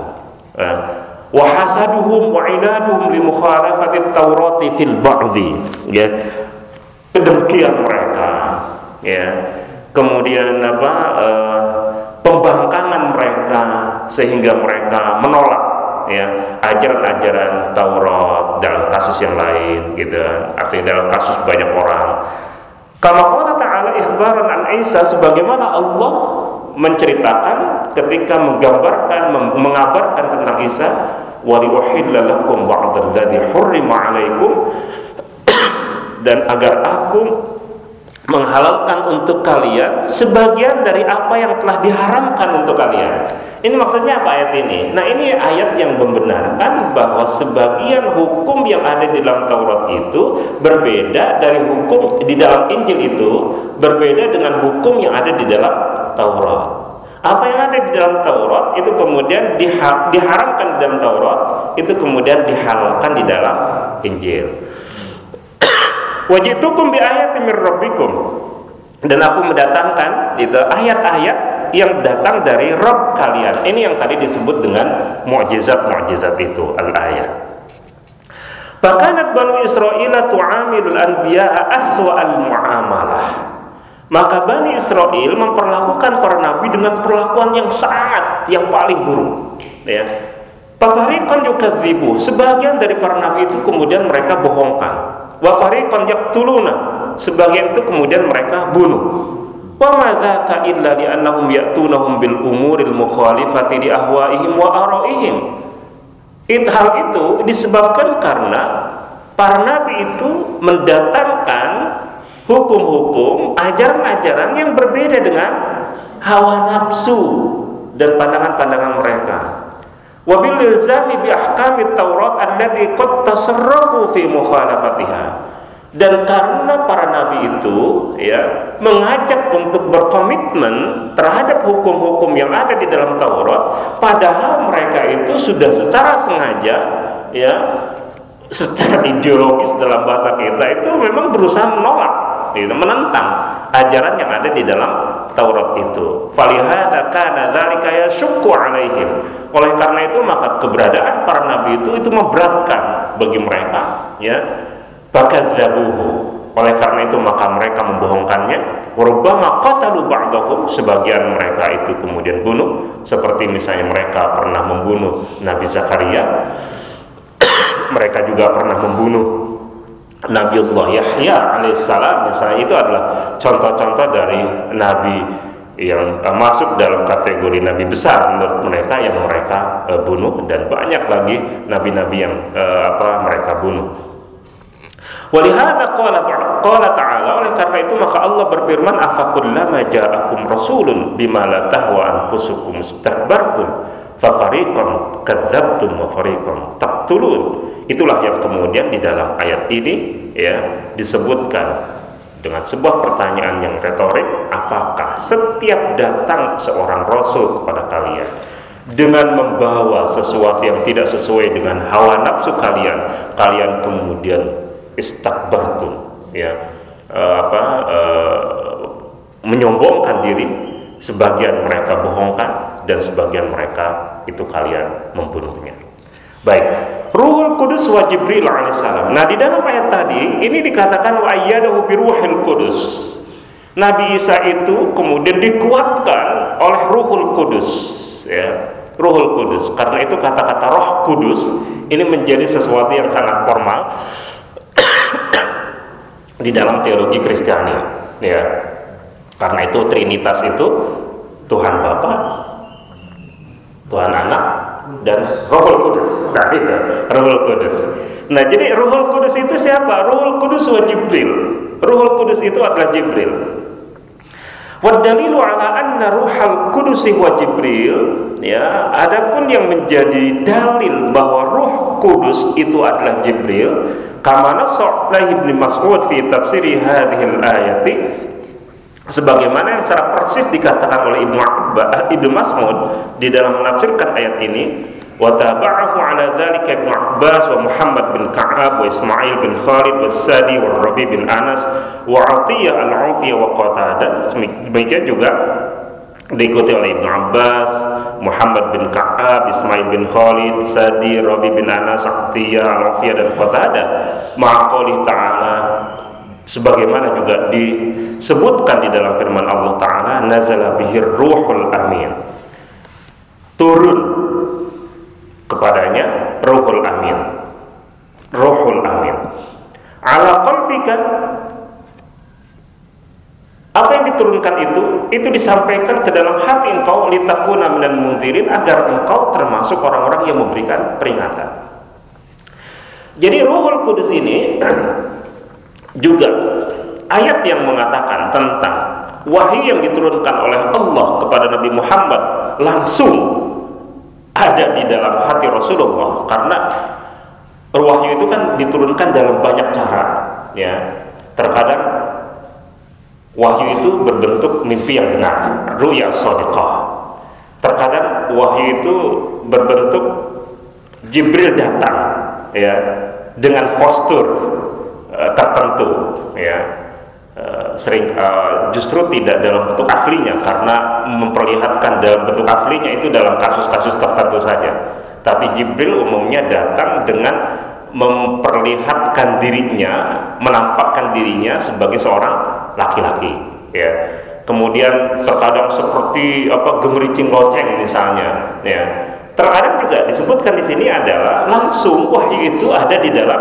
Ya. wa hasaduhum wa inaduhum li mukhalafati taurati fil ba'dhi ya. Kedengkian mereka. Ya. Kemudian apa uh, pembangkangan mereka sehingga mereka menolak ya ajaran-ajaran Taurat dalam kasus yang lain gitu. Artinya dalam kasus banyak orang. Kama qala ta'ala ikhbaran an Isa sebagaimana Allah menceritakan ketika menggambarkan mengabarkan tentang Isa wa liuhilla lakum ba'dalladzi hurrima 'alaikum. Dan agar aku menghalalkan untuk kalian sebagian dari apa yang telah diharamkan untuk kalian. Ini maksudnya apa ayat ini? Nah ini ayat yang membenarkan bahwa sebagian hukum yang ada di dalam Taurat itu berbeda dari hukum di dalam Injil itu berbeda dengan hukum yang ada di dalam Taurat. Apa yang ada di dalam Taurat itu kemudian diharamkan di dalam Taurat itu kemudian dihalalkan di dalam Injil. Wajitukum bi ayati mir rabbikum. Dan aku mendatangkan itu ayat-ayat yang datang dari Rabb kalian. Ini yang tadi disebut dengan mukjizat-mukjizat itu al-ayat. Bakanat Bani Israel tu'amilul anbiya'a aswa al-mu'amalah. Maka Bani Israel memperlakukan para nabi dengan perlakuan yang sangat yang paling buruk. Ya. Paparikan yukadzibu. Sebagian dari para nabi itu kemudian mereka bohongkan wa fariqan yaqtuluna. Sebagian itu kemudian mereka bunuh. Wa madzaka illa li annahum ya'tunahum bil umuril mukhalifati li ahwaihim wa araihim. It, hal itu disebabkan karena para nabi itu mendatangkan hukum-hukum ajaran-ajaran yang berbeda dengan hawa nafsu dan pandangan-pandangan mereka wabil ilzami bi ahkamit Taurat allati qad tasarrafu fi mukhalafatiha. Dan karena para nabi itu ya mengajak untuk berkomitmen terhadap hukum-hukum yang ada di dalam Taurat padahal mereka itu sudah secara sengaja ya secara ideologis dalam bahasa kita itu memang berusaha menolak, gitu, menentang ajaran yang ada di dalam Taurat itu. Falihada kana dzalika yashukku alaihim. Oleh karena itu maka keberadaan para nabi itu itu memberatkan bagi mereka, ya. Bakadzabuhu. Oleh karena itu maka mereka membohongkannya. Warubbama qatalu ba'dahum sebagian mereka itu kemudian bunuh seperti misalnya mereka pernah membunuh Nabi Zakaria. mereka juga pernah membunuh Nabiullah Yahya alaihissalam misalnya itu adalah contoh-contoh dari nabi yang uh, masuk dalam kategori nabi besar menurut mereka yang mereka uh, bunuh dan banyak lagi nabi-nabi yang uh, apa mereka bunuh. Walihada qala qala ta'ala oleh karena itu maka Allah berfirman afakullama ja'akum rasulun bima la tahwa anfusukum istakbartum fa fariqan kadzabtum wa fariqan Itulah yang kemudian di dalam ayat ini ya disebutkan dengan sebuah pertanyaan yang retorik, apakah setiap datang seorang rasul kepada kalian dengan membawa sesuatu yang tidak sesuai dengan hawa nafsu kalian, kalian kemudian istakbartum ya uh, apa uh, menyombongkan diri, sebagian mereka bohongkan dan sebagian mereka itu kalian membunuhnya. Baik, Ruhul Kudus wa Jibril alaihissalam. Nah, di dalam ayat tadi ini dikatakan wa ayyadahu biruhil Kudus. Nabi Isa itu kemudian dikuatkan oleh Ruhul Kudus, ya. Ruhul Kudus. Karena itu kata-kata Roh Kudus ini menjadi sesuatu yang sangat formal di dalam teologi Kristiani, ya. Karena itu Trinitas itu Tuhan Bapa, Tuhan Anak, dan Rohul Kudus. Nah itu Rohul Kudus. Nah jadi Rohul Kudus itu siapa? Rohul Kudus wa Jibril. Rohul Kudus itu adalah Jibril. Wadalilu ala anna ruhal kudusi wa Jibril ya, adapun yang menjadi dalil bahwa ruh kudus itu adalah Jibril kama nasa'lah Ibnu Mas'ud fi tafsiri hadhil ayati sebagaimana yang secara persis dikatakan oleh Ibnu Abbas Ibnu Mas'ud di dalam menafsirkan ayat ini wa tabahu ala dzalika Ibnu Abbas wa Muhammad bin Ka'ab wa Ismail bin Khalid wa Sadi wa Rabi bin Anas wa Atiyah al-Aufiyah wa Qatadah demikian juga diikuti oleh Ibnu Abbas, Muhammad bin Ka'ab, Ismail bin Khalid, Sadi, Rabi bin Anas, Atiyah, Al-Aufiyah dan Qatadah ma'aqali ta'ala sebagaimana juga disebutkan di dalam firman Allah taala nazala bihir ruhul amin. Turun kepadanya ruhul amin. Ruhul amin. Ala qalbika. Apa yang diturunkan itu? Itu disampaikan ke dalam hati engkau litakuna minal munzirin agar engkau termasuk orang-orang yang memberikan peringatan. Jadi ruhul kudus ini juga ayat yang mengatakan tentang wahyu yang diturunkan oleh Allah kepada Nabi Muhammad langsung ada di dalam hati Rasulullah. Karena wahyu itu kan diturunkan dalam banyak cara ya. Terkadang wahyu itu berbentuk mimpi yang benar ruya sadiqah. Terkadang wahyu itu berbentuk Jibril datang ya dengan postur uh, tertentu ya. Uh, sering uh, justru tidak dalam bentuk aslinya karena memperlihatkan dalam bentuk aslinya itu dalam kasus-kasus tertentu saja. Tapi Jibril umumnya datang dengan memperlihatkan dirinya menampakkan dirinya sebagai seorang laki-laki ya. Kemudian terkadang seperti apa gemericing loceng misalnya ya. Terkadang juga disebutkan di sini adalah langsung wahyu itu ada di dalam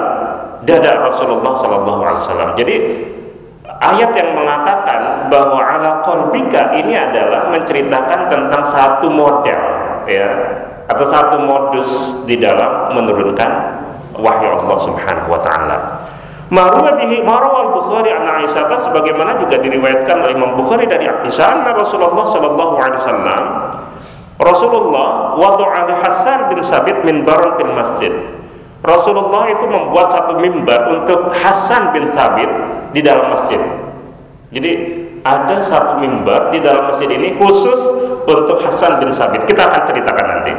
dada Rasulullah Sallallahu Alaihi Wasallam. Jadi ayat yang mengatakan bahwa ala kolbika ini adalah menceritakan tentang satu model ya atau satu modus di dalam menurunkan wahyu Allah Subhanahu wa taala. Marwa bihi marwa al-Bukhari an Aisyah sebagaimana juga diriwayatkan oleh Imam Bukhari dari Aisyah Rasulullah sallallahu alaihi wasallam Rasulullah wadu'a li Hasan bin Sabit min baron fil masjid Rasulullah itu membuat satu mimbar untuk Hasan bin Thabit di dalam masjid. Jadi ada satu mimbar di dalam masjid ini khusus untuk Hasan bin Thabit. Kita akan ceritakan nanti.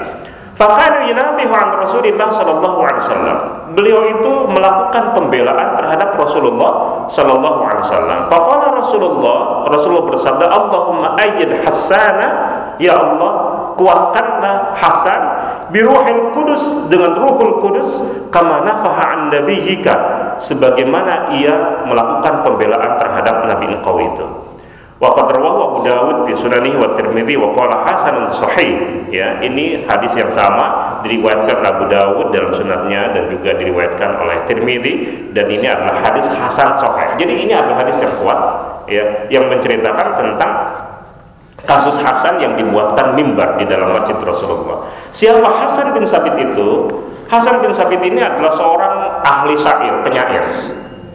Fakanu yunafihu an Rasulillah sallallahu alaihi wasallam. Beliau itu melakukan pembelaan terhadap Rasulullah sallallahu alaihi wasallam. Faqala Rasulullah, Rasulullah bersabda, "Allahumma ayyid Hasana, ya Allah, kuatkanlah Hasan biruhil kudus dengan ruhul kudus kama nafaha an nabiyika sebagaimana ia melakukan pembelaan terhadap nabi engkau itu Wa qad rawahu Abu Dawud di Sunanihi wa Tirmidzi wa qala hasanun sahih. Ya, ini hadis yang sama diriwayatkan Abu Dawud dalam sunatnya dan juga diriwayatkan oleh Tirmidzi dan ini adalah hadis hasan sahih. Jadi ini adalah hadis yang kuat ya yang menceritakan tentang kasus Hasan yang dibuatkan mimbar di dalam masjid Rasulullah. Siapa Hasan bin Sabit itu? Hasan bin Sabit ini adalah seorang ahli syair, penyair,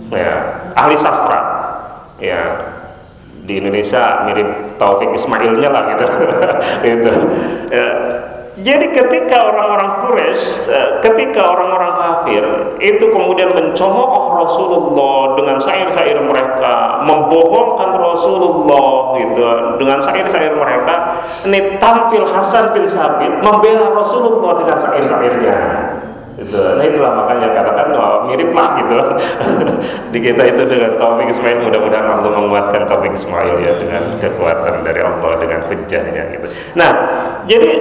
ya, ahli sastra, ya, di Indonesia mirip Taufik Ismailnya lah gitu gitu ya. Jadi ketika orang-orang Quraisy eh, ketika orang-orang kafir itu kemudian mencemooh Rasulullah dengan syair-syair mereka membohongkan Rasulullah gitu dengan syair-syair mereka ini tampil Hasan bin Sabit membela Rasulullah dengan syair-syairnya. Itu nah itulah makanya katakan oh, mirip lah gitu. Di kita itu dengan Taufik Ismail mudah-mudahan Allah menguatkan Taufik Ismail ya dengan kekuatan dari Allah dengan hujahnya gitu. Nah jadi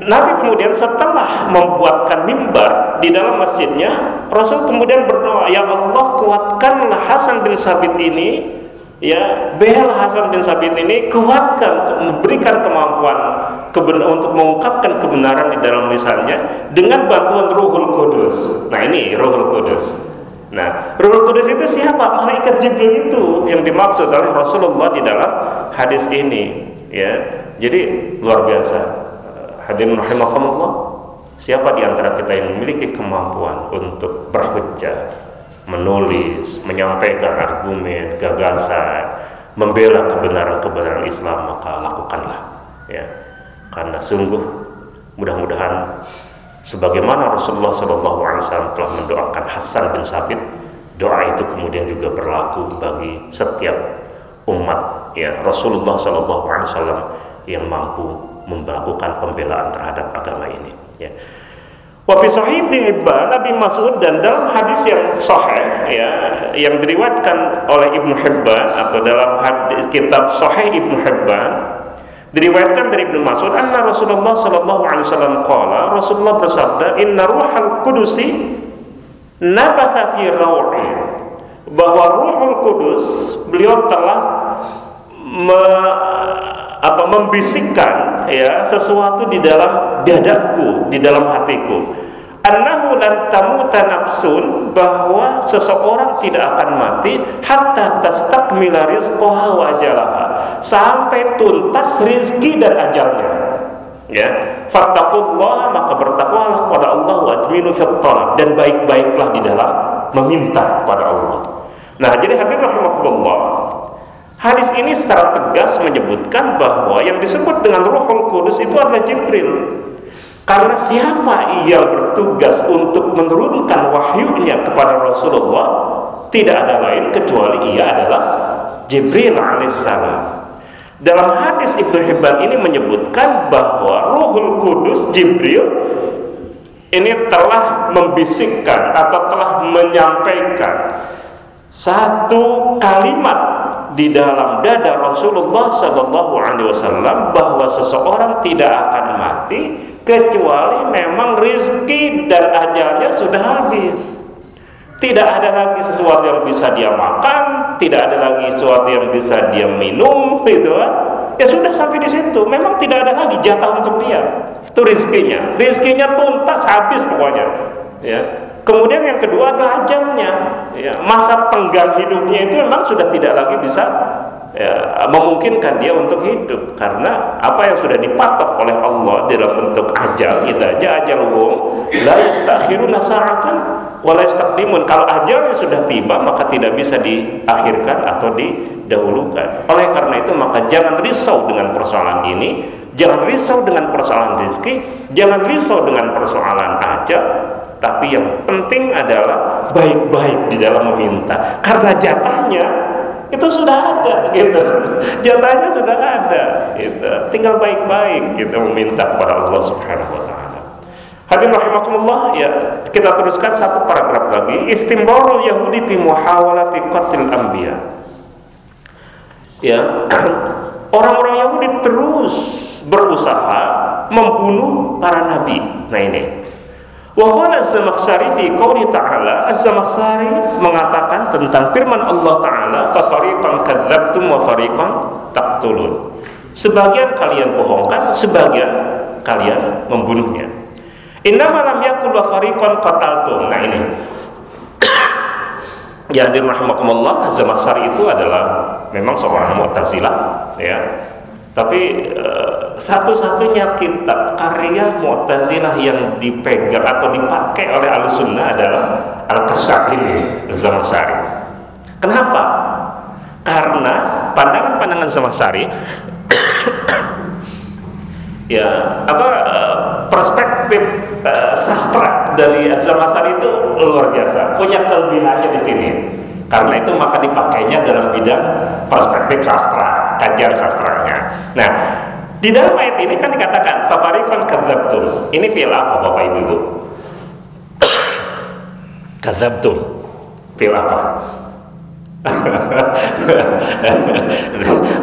Nabi kemudian setelah membuatkan mimbar di dalam masjidnya Rasul kemudian berdoa ya Allah kuatkanlah Hasan bin Sabit ini ya bel Hasan bin Sabit ini kuatkan memberikan kemampuan kebenar, untuk mengungkapkan kebenaran di dalam lisannya dengan bantuan Ruhul Kudus. Nah ini Ruhul Kudus. Nah Ruhul Kudus itu siapa? Malaikat Jibril itu yang dimaksud oleh Rasulullah di dalam hadis ini. Ya, jadi luar biasa. Hadirin rahimakumullah. Siapa di antara kita yang memiliki kemampuan untuk berhujjah menulis, menyampaikan argumen, gagasan, membela kebenaran-kebenaran Islam maka lakukanlah ya. Karena sungguh mudah-mudahan sebagaimana Rasulullah SAW telah mendoakan Hasan bin Sabit, doa itu kemudian juga berlaku bagi setiap umat ya Rasulullah SAW yang mampu melakukan pembelaan terhadap agama ini ya. Wa fi sahih Ibnu Hibban Nabi Mas'ud dan dalam hadis yang sahih ya yang diriwayatkan oleh Ibnu Hibban atau dalam hadis kitab Sahih Ibnu Hibban diriwayatkan dari Ibnu Mas'ud anna Rasulullah sallallahu alaihi wasallam qala Rasulullah bersabda inna ruhal qudusi nabatha fi raw'i bahwa Ruhul Kudus beliau telah me, apa membisikkan ya sesuatu di dalam dadaku, di dalam hatiku. Annahu lan tamuta nafsun bahwa seseorang tidak akan mati hatta tastakmila rizqaha wa ajalaha. Sampai tuntas rizki dan ajalnya. Ya fattaqullah maka bertakwalah kepada Allah wa ajminu fit dan baik-baiklah di dalam meminta kepada Allah. Nah jadi hadirin rahimakumullah Hadis ini secara tegas menyebutkan bahwa yang disebut dengan Ruhul Kudus itu adalah Jibril. Karena siapa ia bertugas untuk menurunkan wahyunya kepada Rasulullah tidak ada lain kecuali ia adalah Jibril alaihissalam. Dalam hadis Ibnu Hibban ini menyebutkan bahwa Ruhul Kudus Jibril ini telah membisikkan atau telah menyampaikan satu kalimat di dalam dada Rasulullah Shallallahu Alaihi Wasallam bahwa seseorang tidak akan mati kecuali memang rizki dan ajalnya sudah habis. Tidak ada lagi sesuatu yang bisa dia makan tidak ada lagi sesuatu yang bisa dia minum gitu kan? Ya sudah sampai di situ. Memang tidak ada lagi jatah untuk dia. Itu rizkinya. Rizkinya tuntas habis pokoknya. Ya kemudian yang kedua adalah ajalnya ya masa tenggang hidupnya itu memang sudah tidak lagi bisa ya, memungkinkan dia untuk hidup. Karena apa yang sudah dipatok oleh Allah dalam bentuk ajal itu aja ajal wong la yastakhiruna sa'atan wa la yastaqdimun. Kalau ajalnya sudah tiba maka tidak bisa diakhirkan atau didahulukan. Oleh karena itu maka jangan risau dengan persoalan ini jangan risau dengan persoalan rezeki jangan risau dengan persoalan ajal tapi yang penting adalah baik-baik di dalam meminta. Karena jatahnya itu sudah ada gitu. Jatahnya sudah ada gitu. Tinggal baik-baik kita meminta kepada Allah Subhanahu wa taala. Hadirin rahimakumullah ya kita teruskan satu paragraf lagi. Istimrarul yahudi fi muhawalati qatil anbiya. Ya orang-orang Yahudi terus berusaha membunuh para nabi. Nah ini Wahwana Az-Zamakhsyari fi qawli ta'ala Az-Zamakhsyari mengatakan tentang firman Allah Ta'ala Fafariqan kadzabtum wa fariqan taqtulun. Sebagian kalian bohongkan, sebagian kalian membunuhnya. Innama lam yakul wa fariqan qataltum. Nah ini. Ya hadir rahimakumullah Az-Zamakhsyari itu adalah memang seorang Mu'tazilah ya tapi uh, satu-satunya kitab karya Mu'tazilah yang dipegang atau dipakai oleh Al-Sunnah adalah Al-Kasyaf ini Zamasyari. Kenapa? Karena pandangan-pandangan Zamasyari ya apa uh, perspektif uh, sastra dari Zamasyari itu luar biasa, punya kelebihannya di sini. Karena itu maka dipakainya dalam bidang perspektif sastra kajian sastranya. Nah, di dalam ayat ini kan dikatakan fafarikon kadzabtum. Ini fi'il apa Bapak Ibu Ibu? kadzabtum. Fi'il apa?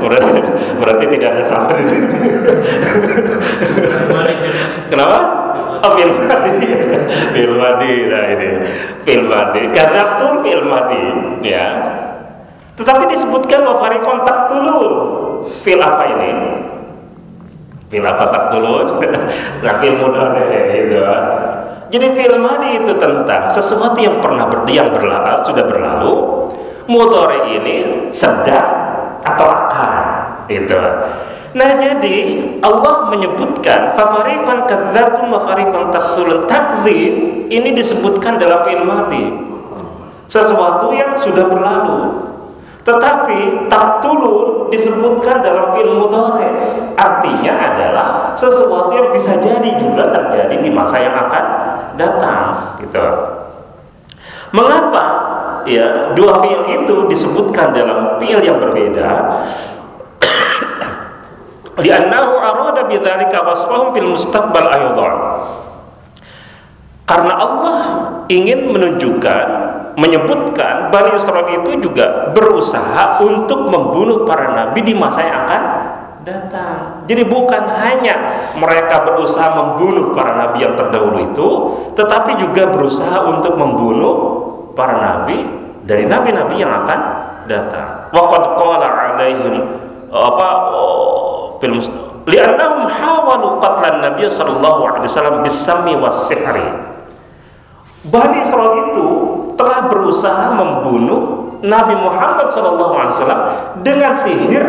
berarti, berarti tidak ada santri. Kenapa? Oh, fil madi. fil madi nah ini. Fil madi. Kadzabtum fil madi, ya. Tetapi disebutkan wa fariqon taqtulun. Fil apa ini? Fil apa taqtulun? nah, fil mudhari gitu. Jadi fil madi itu tentang sesuatu yang pernah ber, yang berlalu, sudah berlalu. Mudhari ini sedang atau akan gitu. Nah jadi Allah menyebutkan fafariqan kadzdzabtum wa fariqan taqtulun. Takdzib ini disebutkan dalam fil madi. Sesuatu yang sudah berlalu tetapi taktulun disebutkan dalam ilmu dore. Artinya adalah sesuatu yang bisa jadi juga terjadi di masa yang akan datang, gitu. Mengapa ya dua fiil itu disebutkan dalam fiil yang berbeda? Li'annahu arada bidzalika wasfahum fil mustaqbal aydan. Karena Allah ingin menunjukkan menyebutkan Bani Israel itu juga berusaha untuk membunuh para nabi di masa yang akan datang. Jadi bukan hanya mereka berusaha membunuh para nabi yang terdahulu itu, tetapi juga berusaha untuk membunuh para nabi dari nabi-nabi yang akan datang. Waqad qala alaihim apa film li'annahum hawalu qatlan nabiy sallallahu alaihi wasallam bisami was-sihri. Bani Israel itu telah berusaha membunuh Nabi Muhammad SAW dengan sihir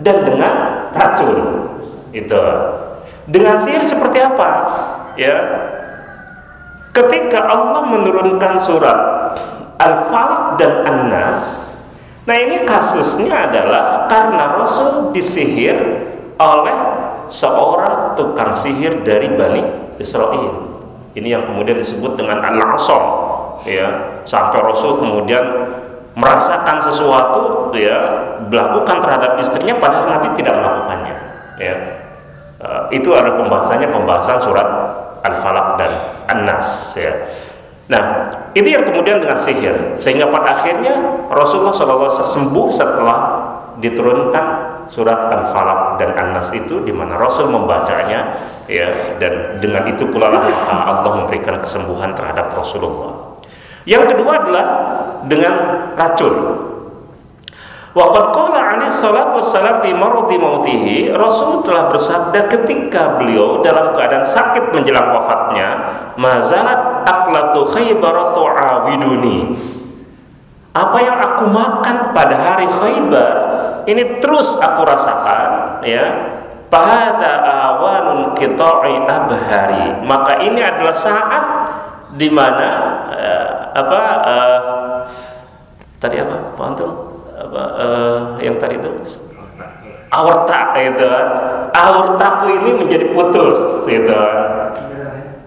dan dengan racun. Itu. Dengan sihir seperti apa? Ya. Ketika Allah menurunkan surat Al-Falaq dan An-Nas, nah ini kasusnya adalah karena Rasul disihir oleh seorang tukang sihir dari Bani Israel. Ini yang kemudian disebut dengan al-asam ya sampai Rasul kemudian merasakan sesuatu ya melakukan terhadap istrinya padahal Nabi tidak melakukannya ya. Uh, itu adalah pembahasannya pembahasan surat Al-Falaq dan An-Nas ya. Nah itu yang kemudian dengan sihir sehingga pada akhirnya Rasulullah SAW sembuh setelah diturunkan surat Al-Falaq dan An-Nas itu di mana Rasul membacanya ya dan dengan itu pula lah Allah memberikan kesembuhan terhadap Rasulullah yang kedua adalah dengan racun. Waqad qala alaihi salatu wassalam fi mautihi, Rasul telah bersabda ketika beliau dalam keadaan sakit menjelang wafatnya, mazalat aklatu khaybar tu'awiduni. Apa yang aku makan pada hari Khaybar ini terus aku rasakan ya. Fahadha awanun qita'i abhari. Maka ini adalah saat di mana apa uh, tadi apa? Pak apa uh, yang tadi itu aorta itu kan. Aortaku ini menjadi putus gitu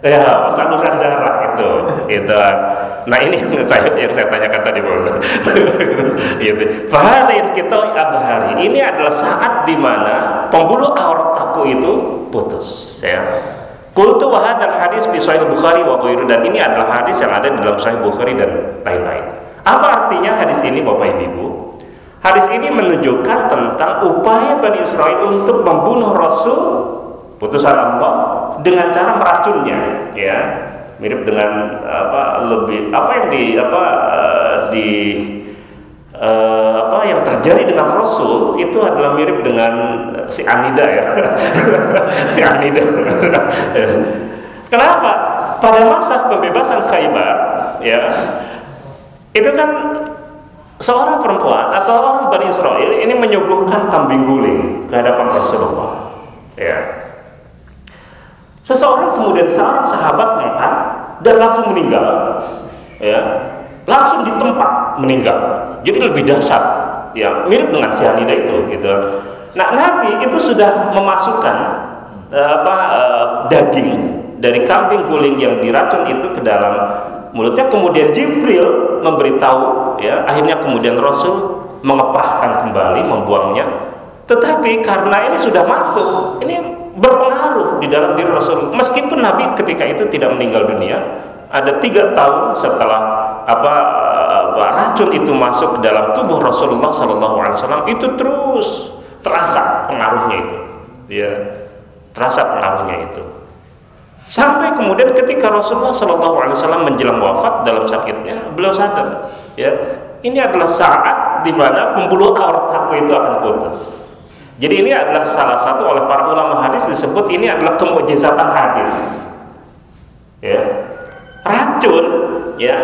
ya saluran darah itu itu nah ini yang saya yang saya tanyakan tadi Pak gitu. Fahadin kita abhari ini adalah saat di mana pembuluh aortaku itu putus ya Qultu wa hadzal hadis fi Sahih Bukhari wa dan ini adalah hadis yang ada di dalam Sahih Bukhari dan lain-lain. Apa artinya hadis ini Bapak Ibu? Hadis ini menunjukkan tentang upaya Bani Israel untuk membunuh Rasul putusan Allah dengan cara meracunnya, ya. Mirip dengan apa lebih apa yang di apa uh, di uh, apa yang terjadi dengan Rasul itu adalah mirip dengan si Anida ya. Si Anida. Kenapa? Pada masa pembebasan Khaybar ya itu kan seorang perempuan atau orang Bani Israel ini menyuguhkan kambing guling ke hadapan Rasulullah ya. Seseorang kemudian seorang sahabat makan dan langsung meninggal ya langsung di tempat meninggal. Jadi lebih dahsyat. Ya mirip dengan cyanida itu gitu. Nah Nabi itu sudah memasukkan uh, apa uh, daging dari kambing guling yang diracun itu ke dalam mulutnya. Kemudian Jibril memberitahu ya akhirnya kemudian Rasul mengepahkan kembali membuangnya. Tetapi karena ini sudah masuk ini berpengaruh di dalam diri Rasul. Meskipun Nabi ketika itu tidak meninggal dunia ada tiga tahun setelah apa, racun itu masuk ke dalam tubuh Rasulullah Sallallahu Alaihi Wasallam itu terus terasa pengaruhnya itu, ya terasa pengaruhnya itu. Sampai kemudian ketika Rasulullah Sallallahu Alaihi Wasallam menjelang wafat dalam sakitnya, beliau sadar, ya ini adalah saat di mana pembuluh aortaku itu akan putus. Jadi ini adalah salah satu oleh para ulama hadis disebut ini adalah kemujizatan hadis. Ya, racun ya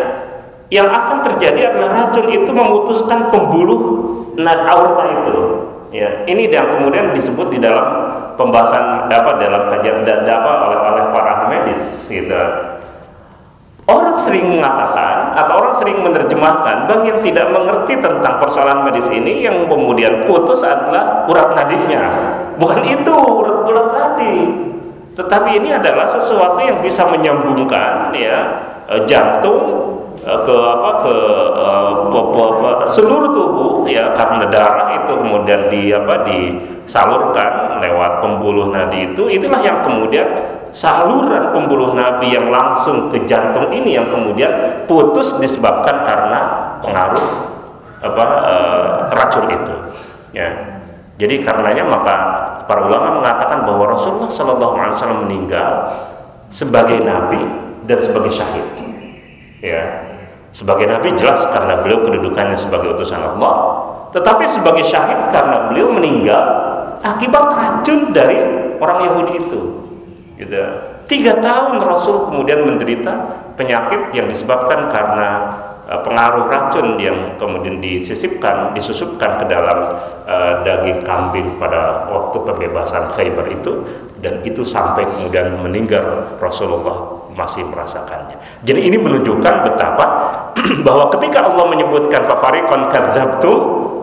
yang akan terjadi adalah racun itu memutuskan pembuluh nad aorta itu. Ya ini yang kemudian disebut di dalam pembahasan apa dalam kajian apa oleh oleh para medis gitu. Orang sering mengatakan atau orang sering menerjemahkan bagi yang tidak mengerti tentang persoalan medis ini yang kemudian putus adalah urat nadinya. Bukan itu urat urat nadi. Tetapi ini adalah sesuatu yang bisa menyambungkan ya eh, jantung ke apa ke uh, seluruh tubuh ya karena darah itu kemudian di apa disalurkan lewat pembuluh nadi itu itulah yang kemudian saluran pembuluh nadi yang langsung ke jantung ini yang kemudian putus disebabkan karena pengaruh apa uh, racun itu ya jadi karenanya maka para ulama mengatakan bahwa Rasulullah Shallallahu Alaihi Wasallam meninggal sebagai nabi dan sebagai syahid. Ya, sebagai nabi jelas karena beliau kedudukannya sebagai utusan Allah, tetapi sebagai syahid karena beliau meninggal akibat racun dari orang Yahudi itu. Gitu. Tiga tahun Rasul kemudian menderita penyakit yang disebabkan karena Eh, pengaruh racun yang kemudian disisipkan, disusupkan ke dalam uh, daging kambing pada waktu pembebasan Khaybar itu dan itu sampai kemudian meninggal Rasulullah masih merasakannya. Jadi ini menunjukkan betapa bahwa ketika Allah menyebutkan fafarikon kadzabtum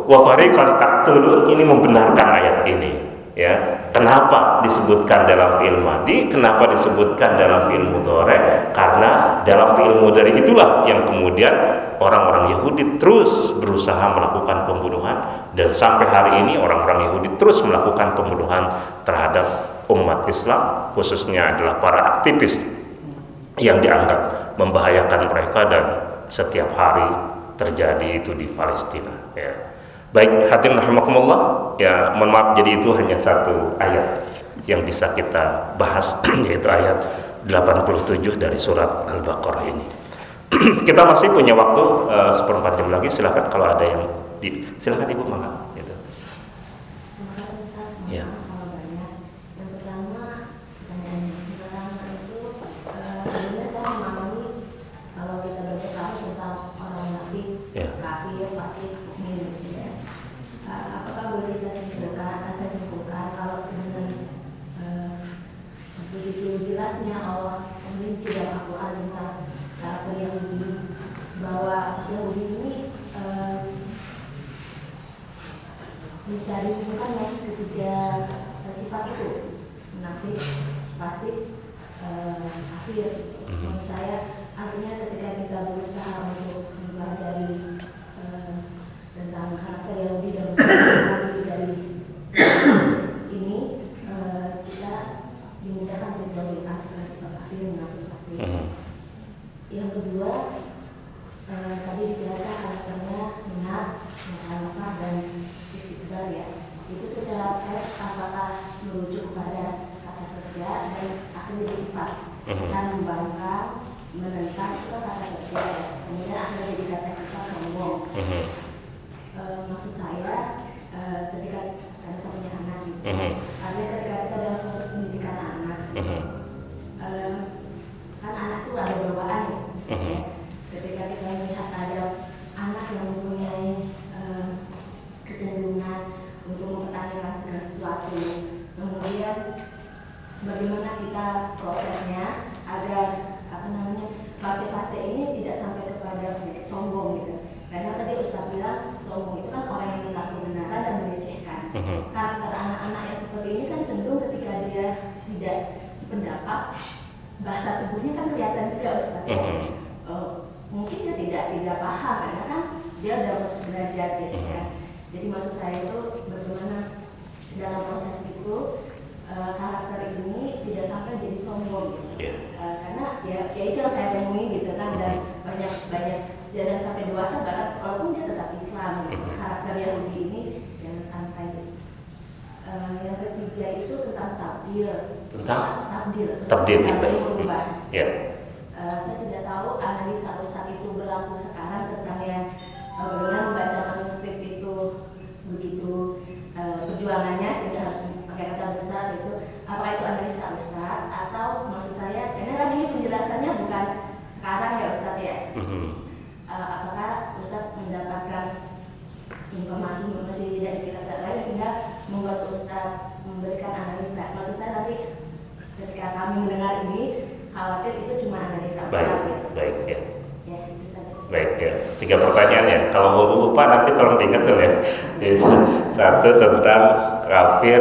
wa fariqan taqtulun ini membenarkan ayat ini ya. Kenapa disebutkan dalam fi'il madi? Kenapa disebutkan dalam fi'il mudhari? Karena dalam fi'il mudhari itulah yang kemudian orang-orang Yahudi terus berusaha melakukan pembunuhan dan sampai hari ini orang-orang Yahudi terus melakukan pembunuhan terhadap umat Islam khususnya adalah para aktivis yang dianggap membahayakan mereka dan setiap hari terjadi itu di Palestina ya Baik hadirin rahimakumullah, ya mohon maaf jadi itu hanya satu ayat yang bisa kita bahas yaitu ayat 87 dari surat Al-Baqarah ini. kita masih punya waktu uh, seperempat jam lagi, silahkan kalau ada yang di, silahkan ibu makan. Yang ketiga itu tentang tabdil Tentang? tabdil Tabdil, Tabdil. Ya. Eh, saya tidak tahu analisa Ustaz itu berlaku sekarang tentang yang eh, bagaimana membaca manuskrip itu begitu eh, perjuangannya sehingga harus pakai kata besar itu apakah itu analisa Ustaz atau maksud saya karena kan ini penjelasannya bukan sekarang ya Ustaz ya Mhm. Eh, apakah Ustaz mendapatkan informasi-informasi dari kitab lain sehingga membuat Ustaz memberikan analisa maksud saya nanti ketika kami mendengar ini khawatir itu cuma analisa Ustaz Baik, gitu. baik ya. ya itu saja Baik ya, tiga pertanyaan ya. Kalau tolong diingetin ya. Satu tentang kafir,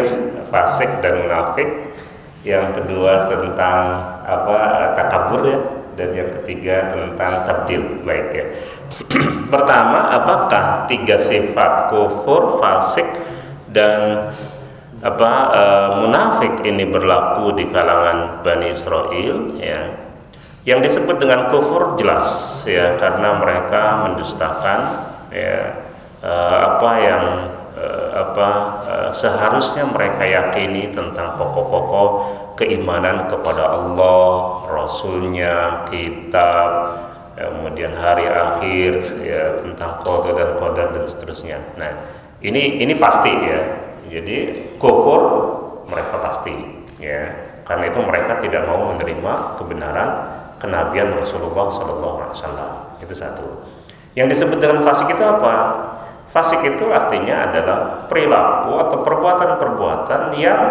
fasik dan munafik. Yang kedua tentang apa takabur ya. Dan yang ketiga tentang tabdil. Baik ya. Pertama, apakah tiga sifat kufur, fasik dan apa eh, munafik ini berlaku di kalangan Bani Israel ya yang disebut dengan kufur jelas ya karena mereka mendustakan ya eh, apa yang eh, apa eh, seharusnya mereka yakini tentang pokok-pokok keimanan kepada Allah, Rasulnya, kitab, ya, kemudian hari akhir, ya tentang qada dan qadar dan seterusnya. Nah, ini ini pasti ya. Jadi kufur mereka pasti ya. Karena itu mereka tidak mau menerima kebenaran kenabian Rasulullah Wasallam. Itu satu. Yang disebut dengan fasik itu apa? Fasik itu artinya adalah perilaku atau perbuatan-perbuatan yang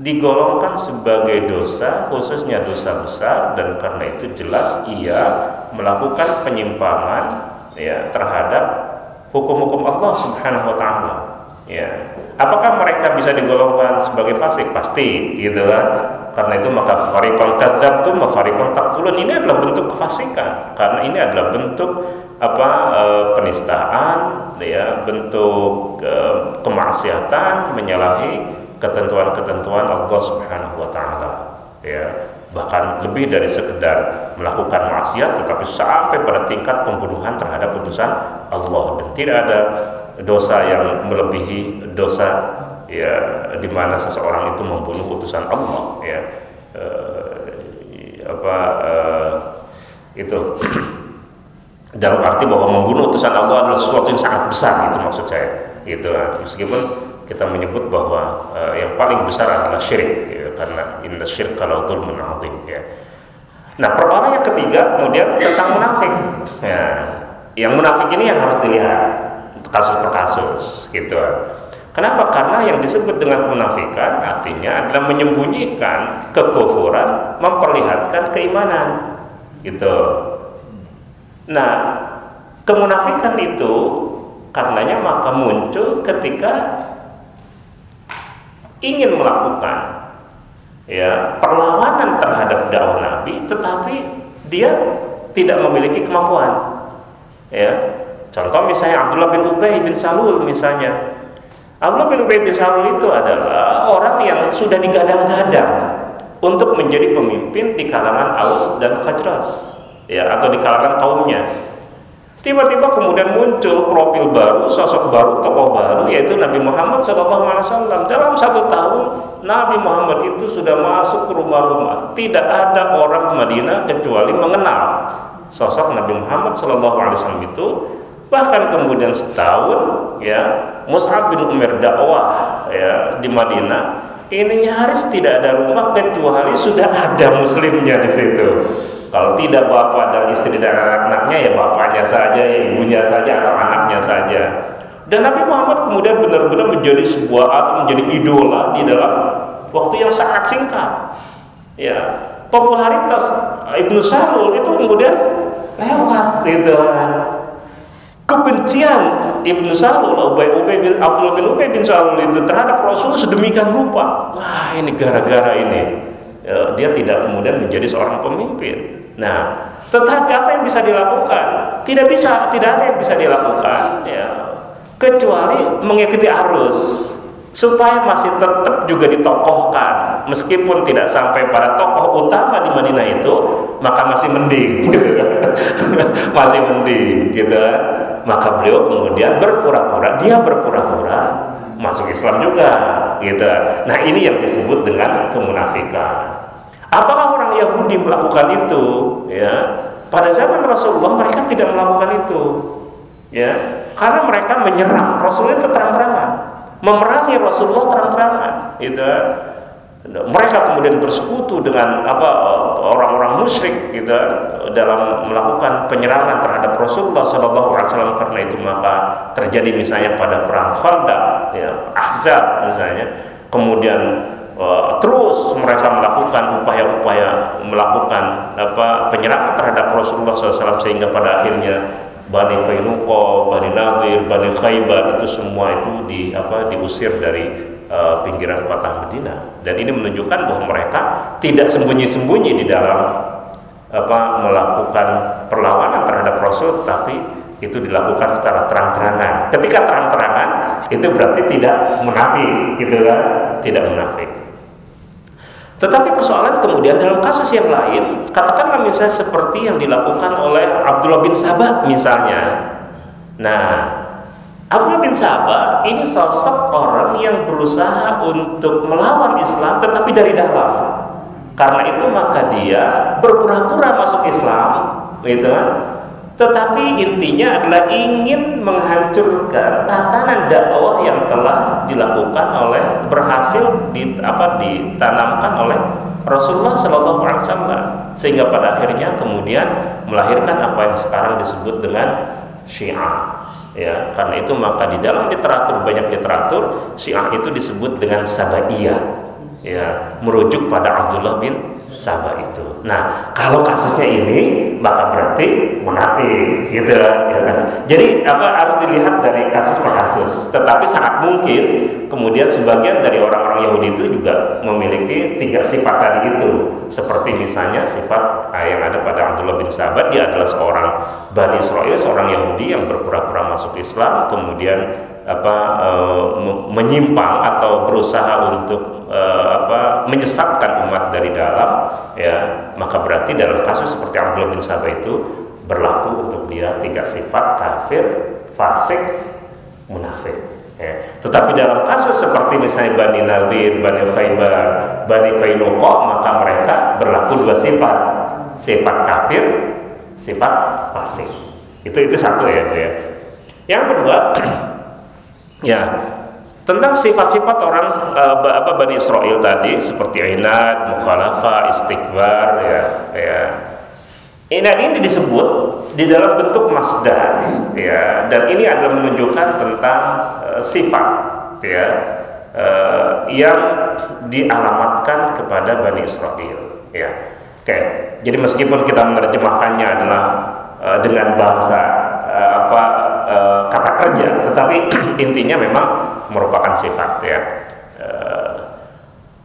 digolongkan sebagai dosa, khususnya dosa besar dan karena itu jelas ia melakukan penyimpangan ya terhadap hukum-hukum Allah Subhanahu wa taala. Ya. Apakah mereka bisa digolongkan sebagai fasik? Pasti, gitu kan? Karena itu maka farikon kadzabtum wa farikon taqtulun ini adalah bentuk kefasikan. Karena ini adalah bentuk apa e, penistaan, ya, bentuk e, kemaksiatan, menyalahi ketentuan-ketentuan Allah Subhanahu wa taala. Ya, bahkan lebih dari sekedar melakukan maksiat tetapi sampai pada tingkat pembunuhan terhadap utusan Allah. Dan tidak ada dosa yang melebihi dosa ya di mana seseorang itu membunuh utusan Allah ya. Eh, apa eh, itu dalam arti bahwa membunuh utusan Allah adalah sesuatu yang sangat besar itu maksud saya gitu meskipun kita menyebut bahwa eh, yang paling besar adalah syirik ya, karena inna syirk kalau dzulmun ya nah perkara yang ketiga kemudian tentang munafik ya yang munafik ini yang harus dilihat kasus per kasus gitu Kenapa? Karena yang disebut dengan kemunafikan artinya adalah menyembunyikan kekufuran, memperlihatkan keimanan. Gitu. Nah, kemunafikan itu karenanya maka muncul ketika ingin melakukan ya perlawanan terhadap dakwah Nabi tetapi dia tidak memiliki kemampuan. Ya. Contoh misalnya Abdullah bin Ubay bin Salul misalnya Abdullah bin Ubay bin Salul itu adalah orang yang sudah digadang-gadang untuk menjadi pemimpin di kalangan Aus dan Khajras ya atau di kalangan kaumnya. Tiba-tiba kemudian muncul profil baru sosok baru tokoh baru yaitu Nabi Muhammad SAW dalam satu tahun Nabi Muhammad itu sudah masuk ke rumah-rumah. Tidak ada orang Madinah kecuali mengenal sosok Nabi Muhammad SAW itu. Bahkan kemudian setahun ya Mus'ab bin Umar dakwah ya di Madinah. Ini nyaris tidak ada rumah kecuali sudah ada muslimnya di situ kalau tidak bapak dan istri dan anak-anaknya ya bapaknya saja ya ibunya saja atau anaknya saja. Dan Nabi Muhammad kemudian benar-benar menjadi sebuah atau menjadi idola di dalam waktu yang sangat singkat. Ya popularitas Ibnu Salul itu kemudian lewat gitu kebencian Ibnu Salul Ubay, Ubay bin Abdul bin Ubay bin Salul itu terhadap Rasul sedemikian rupa. Wah ini gara-gara ini. Ya, dia tidak kemudian menjadi seorang pemimpin nah tetapi apa yang bisa dilakukan? Tidak bisa tidak ada yang bisa dilakukan ya. Kecuali mengikuti arus supaya masih tetap juga ditokohkan. Meskipun tidak sampai pada tokoh utama di Madinah itu maka masih mending. Gitu masih mending gitu. Maka beliau kemudian berpura-pura dia berpura-pura masuk Islam juga gitu. Nah ini yang disebut dengan kemunafikan. Apakah Yahudi melakukan itu ya. Pada zaman Rasulullah mereka tidak melakukan itu ya. Karena mereka menyerang. Itu terang-terangan. Memerangi Rasulullah terang-terangan gitu. Mereka kemudian bersekutu dengan apa orang-orang musyrik gitu dalam melakukan penyerangan terhadap Rasulullah Shallallahu Alaihi Wasallam. Karena itu maka terjadi misalnya pada perang Khandaq ya Ahzab misalnya. Kemudian uh, terus mereka melakukan upaya-upaya melakukan apa penyerangan terhadap Rasulullah SAW sehingga pada akhirnya Bani Qainuqa, Bani Nadir, Bani Khaybar itu semua itu di apa diusir dari uh, pinggiran kota Madinah dan ini menunjukkan bahwa mereka tidak sembunyi-sembunyi di dalam apa melakukan perlawanan terhadap Rasul tapi itu dilakukan secara terang-terangan. Ketika terang-terangan itu berarti tidak munafik, gitu kan? Tidak munafik. Tetapi persoalan kemudian dalam kasus yang lain, katakanlah misalnya seperti yang dilakukan oleh Abdullah bin Sabah misalnya. Nah, Abdullah bin Sabah ini sosok orang yang berusaha untuk melawan Islam tetapi dari dalam. Karena itu maka dia berpura-pura masuk Islam, gitu kan? Tetapi intinya adalah ingin menghancurkan tatanan dakwah yang telah dilakukan oleh berhasil di, apa ditanamkan oleh Rasulullah Shallallahu Alaihi Wasallam. Sehingga pada akhirnya kemudian melahirkan apa yang sekarang disebut dengan Syiah. Ya karena itu maka di dalam literatur banyak literatur Syiah itu disebut dengan Sabaiyah. Ya merujuk pada Abdullah bin Sabah itu. Nah, kalau kasusnya ini maka berarti munafik gitu ya. Jadi apa harus dilihat dari kasus per kasus. Tetapi sangat mungkin kemudian sebagian dari orang-orang Yahudi itu juga memiliki tiga sifat tadi itu. Seperti misalnya sifat ah, yang ada pada Abdullah bin Sabah dia adalah seorang Bani Israel, seorang Yahudi yang berpura-pura masuk Islam kemudian apa e, menyimpang atau berusaha untuk e, apa menyesatkan umat dari dalam ya maka berarti dalam kasus seperti Abdullah bin Sabah itu berlaku untuk dia tiga sifat kafir fasik munafik ya. tetapi dalam kasus seperti misalnya Bani Nadir, Bani Khaybar, Bani Qainuqa maka mereka berlaku dua sifat sifat kafir sifat fasik itu itu satu ya, ya. yang kedua Ya, tentang sifat-sifat orang uh, apa Bani Israel tadi seperti inad, mukhalafah, istighbar ya, ya. Inad ini disebut di dalam bentuk masdar ya dan ini adalah menunjukkan tentang uh, sifat ya uh, yang dialamatkan kepada Bani Israel ya. Oke, jadi meskipun kita menerjemahkannya adalah uh, dengan bahasa uh, apa uh, kata kerja, tetapi intinya memang merupakan sifat ya. Uh,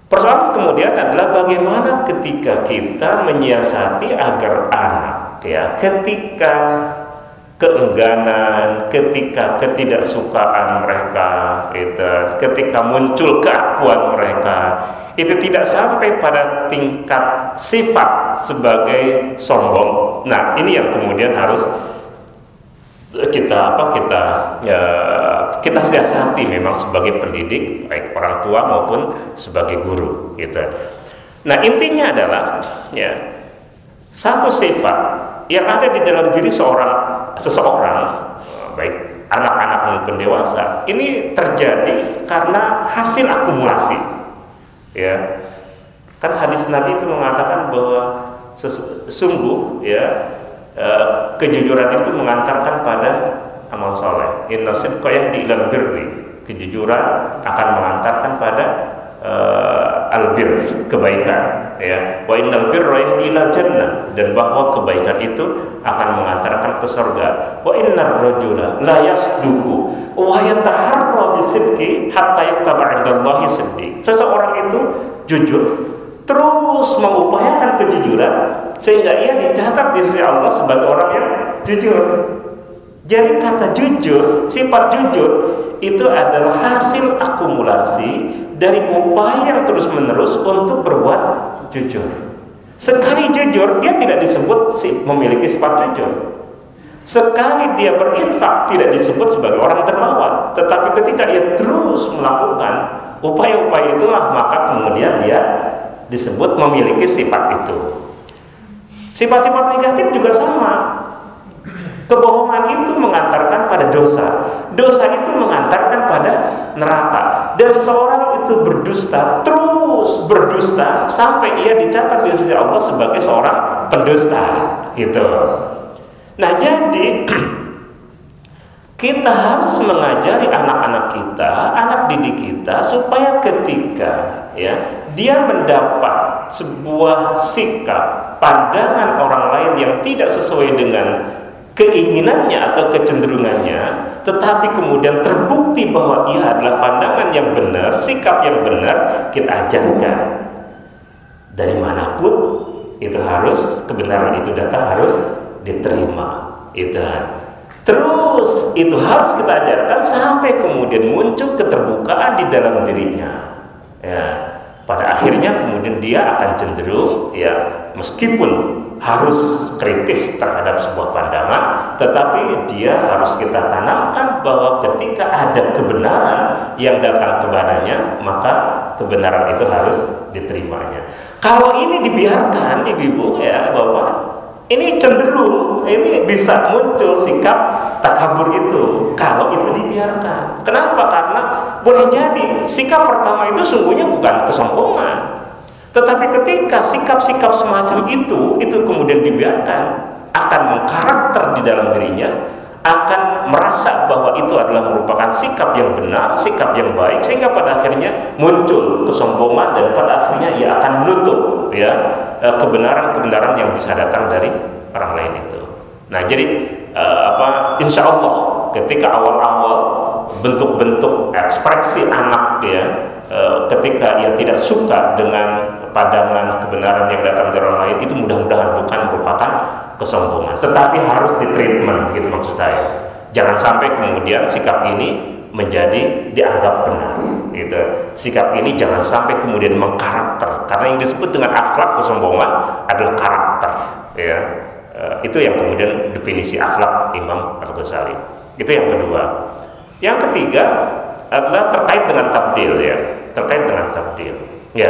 persoalan kemudian adalah bagaimana ketika kita menyiasati agar anak ya ketika keengganan, ketika ketidaksukaan mereka, itu, ketika muncul keakuan mereka, itu tidak sampai pada tingkat sifat sebagai sombong. Nah, ini yang kemudian harus kita apa kita ya, kita siasati memang sebagai pendidik baik orang tua maupun sebagai guru gitu. Nah, intinya adalah ya satu sifat yang ada di dalam diri seorang seseorang baik anak-anak maupun dewasa ini terjadi karena hasil akumulasi ya kan hadis Nabi itu mengatakan bahwa sesungguh ya Eh, kejujuran itu mengantarkan pada amal soleh. Inna sidqa yahdi ilal birri. Kejujuran akan mengantarkan pada uh, albir kebaikan ya. Wa innal birra yahdi ilal dan bahwa kebaikan itu akan mengantarkan ke surga. Wa innar rajula la yasduku. Wa yataharra bisidqi hatta yaktaba 'indallahi siddiq. Seseorang itu jujur terus mengupayakan kejujuran sehingga ia dicatat di sisi Allah sebagai orang yang jujur. Jadi kata jujur, sifat jujur itu adalah hasil akumulasi dari upaya yang terus-menerus untuk berbuat jujur. Sekali jujur, dia tidak disebut memiliki sifat jujur. Sekali dia berinfak tidak disebut sebagai orang dermawan, tetapi ketika ia terus melakukan upaya-upaya itulah maka kemudian dia disebut memiliki sifat itu. Sifat-sifat negatif juga sama. Kebohongan itu mengantarkan pada dosa. Dosa itu mengantarkan pada neraka. Dan seseorang itu berdusta, terus berdusta sampai ia dicatat di sisi Allah sebagai seorang pendusta, gitu. Nah, jadi kita harus mengajari anak-anak kita, anak didik kita supaya ketika ya dia mendapat sebuah sikap, pandangan orang lain yang tidak sesuai dengan keinginannya atau kecenderungannya, tetapi kemudian terbukti bahwa ia adalah pandangan yang benar, sikap yang benar, kita ajarkan. Dari mana pun itu harus kebenaran itu datang harus diterima. Itu Terus itu harus kita ajarkan sampai kemudian muncul keterbukaan di dalam dirinya. Ya, pada akhirnya kemudian dia akan cenderung ya meskipun harus kritis terhadap sebuah pandangan tetapi dia harus kita tanamkan bahwa ketika ada kebenaran yang datang kepadanya maka kebenaran itu harus diterimanya. Kalau ini dibiarkan ibu-ibu ya bahwa ini cenderung ini bisa muncul sikap takabur itu kalau itu dibiarkan. Kenapa? Karena boleh jadi sikap pertama itu sungguhnya bukan kesombongan. Tetapi ketika sikap-sikap semacam itu itu kemudian dibiarkan akan mengkarakter di dalam dirinya akan merasa bahwa itu adalah merupakan sikap yang benar, sikap yang baik sehingga pada akhirnya muncul kesombongan dan pada akhirnya ia akan menutup ya eh, kebenaran-kebenaran yang bisa datang dari orang lain itu. Nah, jadi eh, apa insya Allah ketika awal-awal bentuk-bentuk ekspresi anak ya eh, ketika ia tidak suka dengan pandangan kebenaran yang datang dari orang lain itu mudah-mudahan bukan merupakan kesombongan, tetapi harus ditreatment gitu maksud saya. Jangan sampai kemudian sikap ini menjadi dianggap benar gitu. Sikap ini jangan sampai kemudian mengkarakter karena yang disebut dengan akhlak kesombongan adalah karakter ya. E, itu yang kemudian definisi akhlak Imam Al-Ghazali. Itu yang kedua. Yang ketiga adalah terkait dengan tabdil ya, terkait dengan tabdil. Ya,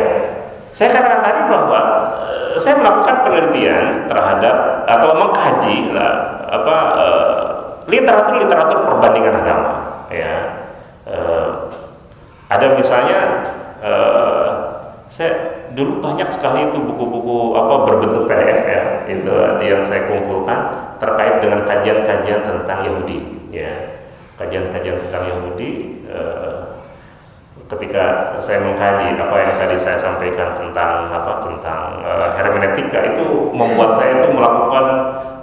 saya katakan tadi bahwa e, saya melakukan penelitian terhadap atau mengkaji lah, apa literatur-literatur e, perbandingan agama. Ya, e, ada misalnya e, saya dulu banyak sekali itu buku-buku apa berbentuk PDF ya itu yang saya kumpulkan terkait dengan kajian-kajian tentang Yahudi ya kajian-kajian tentang Yahudi e, ketika saya mengkaji apa yang tadi saya sampaikan tentang apa tentang uh, hermeneutika itu membuat saya itu melakukan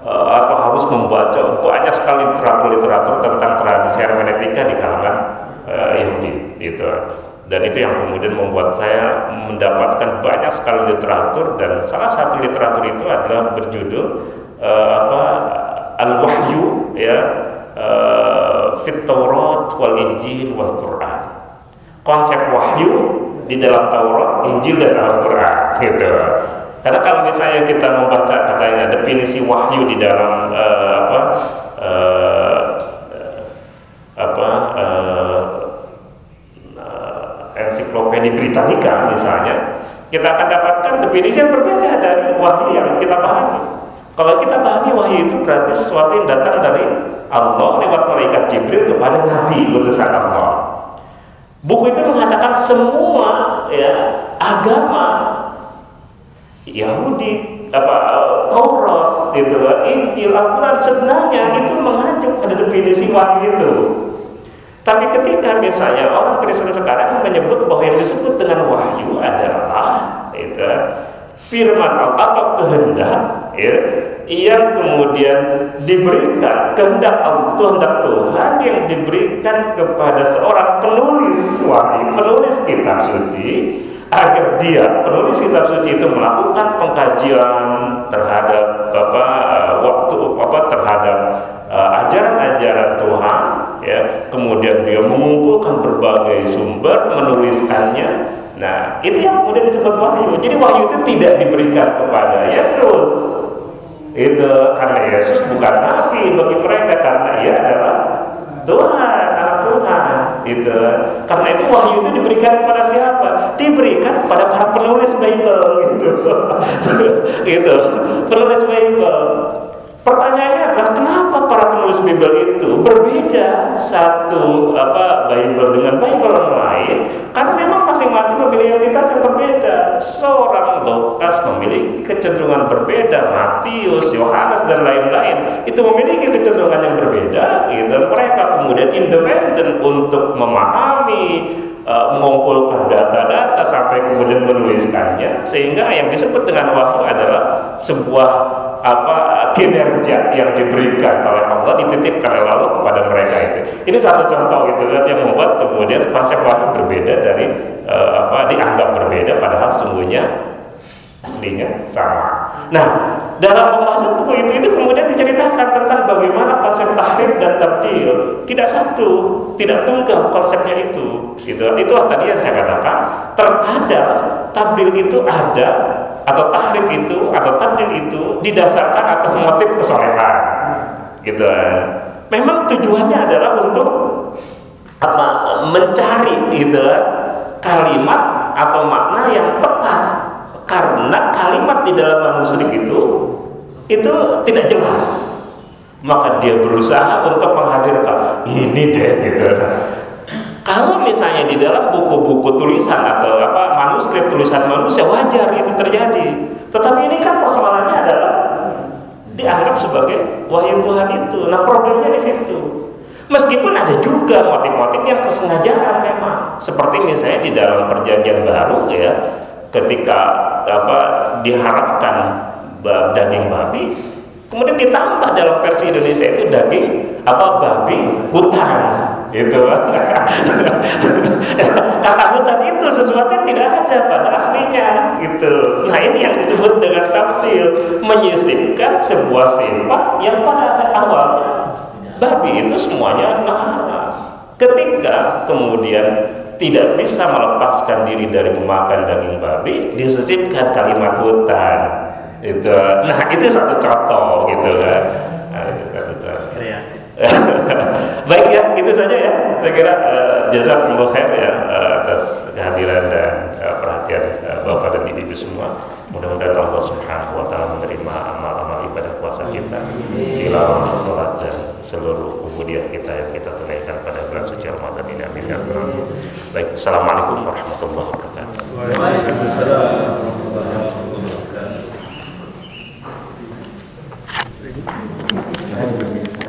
uh, atau harus membaca banyak sekali literatur-literatur tentang tradisi hermeneutika di kalangan uh, Yahudi gitu. Dan itu yang kemudian membuat saya mendapatkan banyak sekali literatur dan salah satu literatur itu adalah berjudul uh, apa Al-Wahyu ya uh, Fit Taurat wal Injil wal Quran konsep wahyu di dalam Taurat Injil dan Al-Qur'an gitu. Karena kalau misalnya kita membaca katanya definisi wahyu di dalam uh, apa uh, apa uh, ensiklopedia Britannica misalnya, kita akan dapatkan definisi yang berbeda dari wahyu yang kita pahami. Kalau kita pahami wahyu itu berarti sesuatu yang datang dari Allah lewat malaikat Jibril kepada Nabi utusan Allah. Buku itu mengatakan semua ya agama. Yahudi apa Taurat itu Injil Al-Quran sebenarnya itu mengacu pada definisi wahyu itu. Tapi ketika misalnya orang Kristen sekarang menyebut bahwa yang disebut dengan wahyu adalah itu firman Allah atau kehendak ya, yang kemudian diberikan kehendak kehendak Tuhan yang diberikan kepada seorang penulis wahyu penulis kitab suci agar dia penulis kitab suci itu melakukan pengkajian terhadap apa uh, waktu apa terhadap uh, ajaran-ajaran uh, Tuhan ya. Kemudian dia mengumpulkan berbagai sumber menuliskannya. Nah itu yang kemudian disebut wahyu. Jadi wahyu itu tidak diberikan kepada Yesus itu karena Yesus bukan nabi bagi mereka karena ia adalah Tuhan Tuhan. Gitu karena itu wahyu itu diberikan kepada siapa? Diberikan kepada para penulis Bible gitu. Gitu. Penulis Bible. Pertanyaannya adalah kenapa para penulis Bible itu berbeda satu apa Bible dengan Bible yang lain? Karena memang masing-masing memiliki identitas yang berbeda. Seorang Lukas memiliki kecenderungan berbeda Matius, Yohanes dan lain-lain. Itu memiliki kecenderungan yang berbeda gitu. Mereka kemudian independen untuk memahami uh, mengumpulkan data-data sampai kemudian menuliskannya sehingga yang disebut dengan wahyu adalah sebuah apa kinerja yang diberikan oleh Allah dititipkan oleh Allah kepada mereka itu. Ini satu contoh gitu kan yang membuat kemudian konsep wahyu berbeda dari uh, apa dianggap berbeda padahal sungguhnya aslinya sama. Nah, dalam pembahasan buku itu itu kemudian diceritakan tentang bagaimana konsep tahrif dan tabdil tidak satu, tidak tunggal konsepnya itu. Gitu. Itulah tadi yang saya katakan. Terkadang tabdil itu ada atau tahrif itu atau tabdil itu didasarkan atas motif kesolehan. Gitu. Memang tujuannya adalah untuk apa? mencari gitu kalimat atau makna yang tepat karena kalimat di dalam manuskrip itu itu tidak jelas. Maka dia berusaha untuk menghadirkan ini deh gitu. Kalau misalnya di dalam buku-buku tulisan atau apa manuskrip tulisan manusia wajar itu terjadi. Tetapi ini kan persoalannya adalah dianggap sebagai wahyu Tuhan itu. Nah problemnya di situ. Meskipun ada juga motif-motif yang kesengajaan memang, seperti misalnya di dalam perjanjian baru ya, ketika apa diharapkan daging babi kemudian ditambah dalam versi Indonesia itu daging apa babi hutan itu kata hutan itu sesuatu yang tidak ada pada aslinya gitu. Nah ini yang disebut dengan tabdil menyisipkan sebuah sifat yang pada awalnya babi itu semuanya nah ketika kemudian tidak bisa melepaskan diri dari memakan daging babi disisipkan kalimat hutan. Itu nah itu satu contoh gitu kan. Nah, itu satu contoh. Baik ya itu saja ya. Saya kira uh, jazakumullah khair ya uh, atas kehadiran dan uh, perhatian uh, bapak dan ibu semua. Mudah-mudahan Allah subhanahu wa ta'ala menerima amal-amal ibadah puasa kita tilawah sholat dan seluruh ubudiyah kita yang kita tunaikan pada bulan suci Ramadan ini amin ya Baik, Assalamualaikum warahmatullahi wabarakatuh. Waalaikumsalam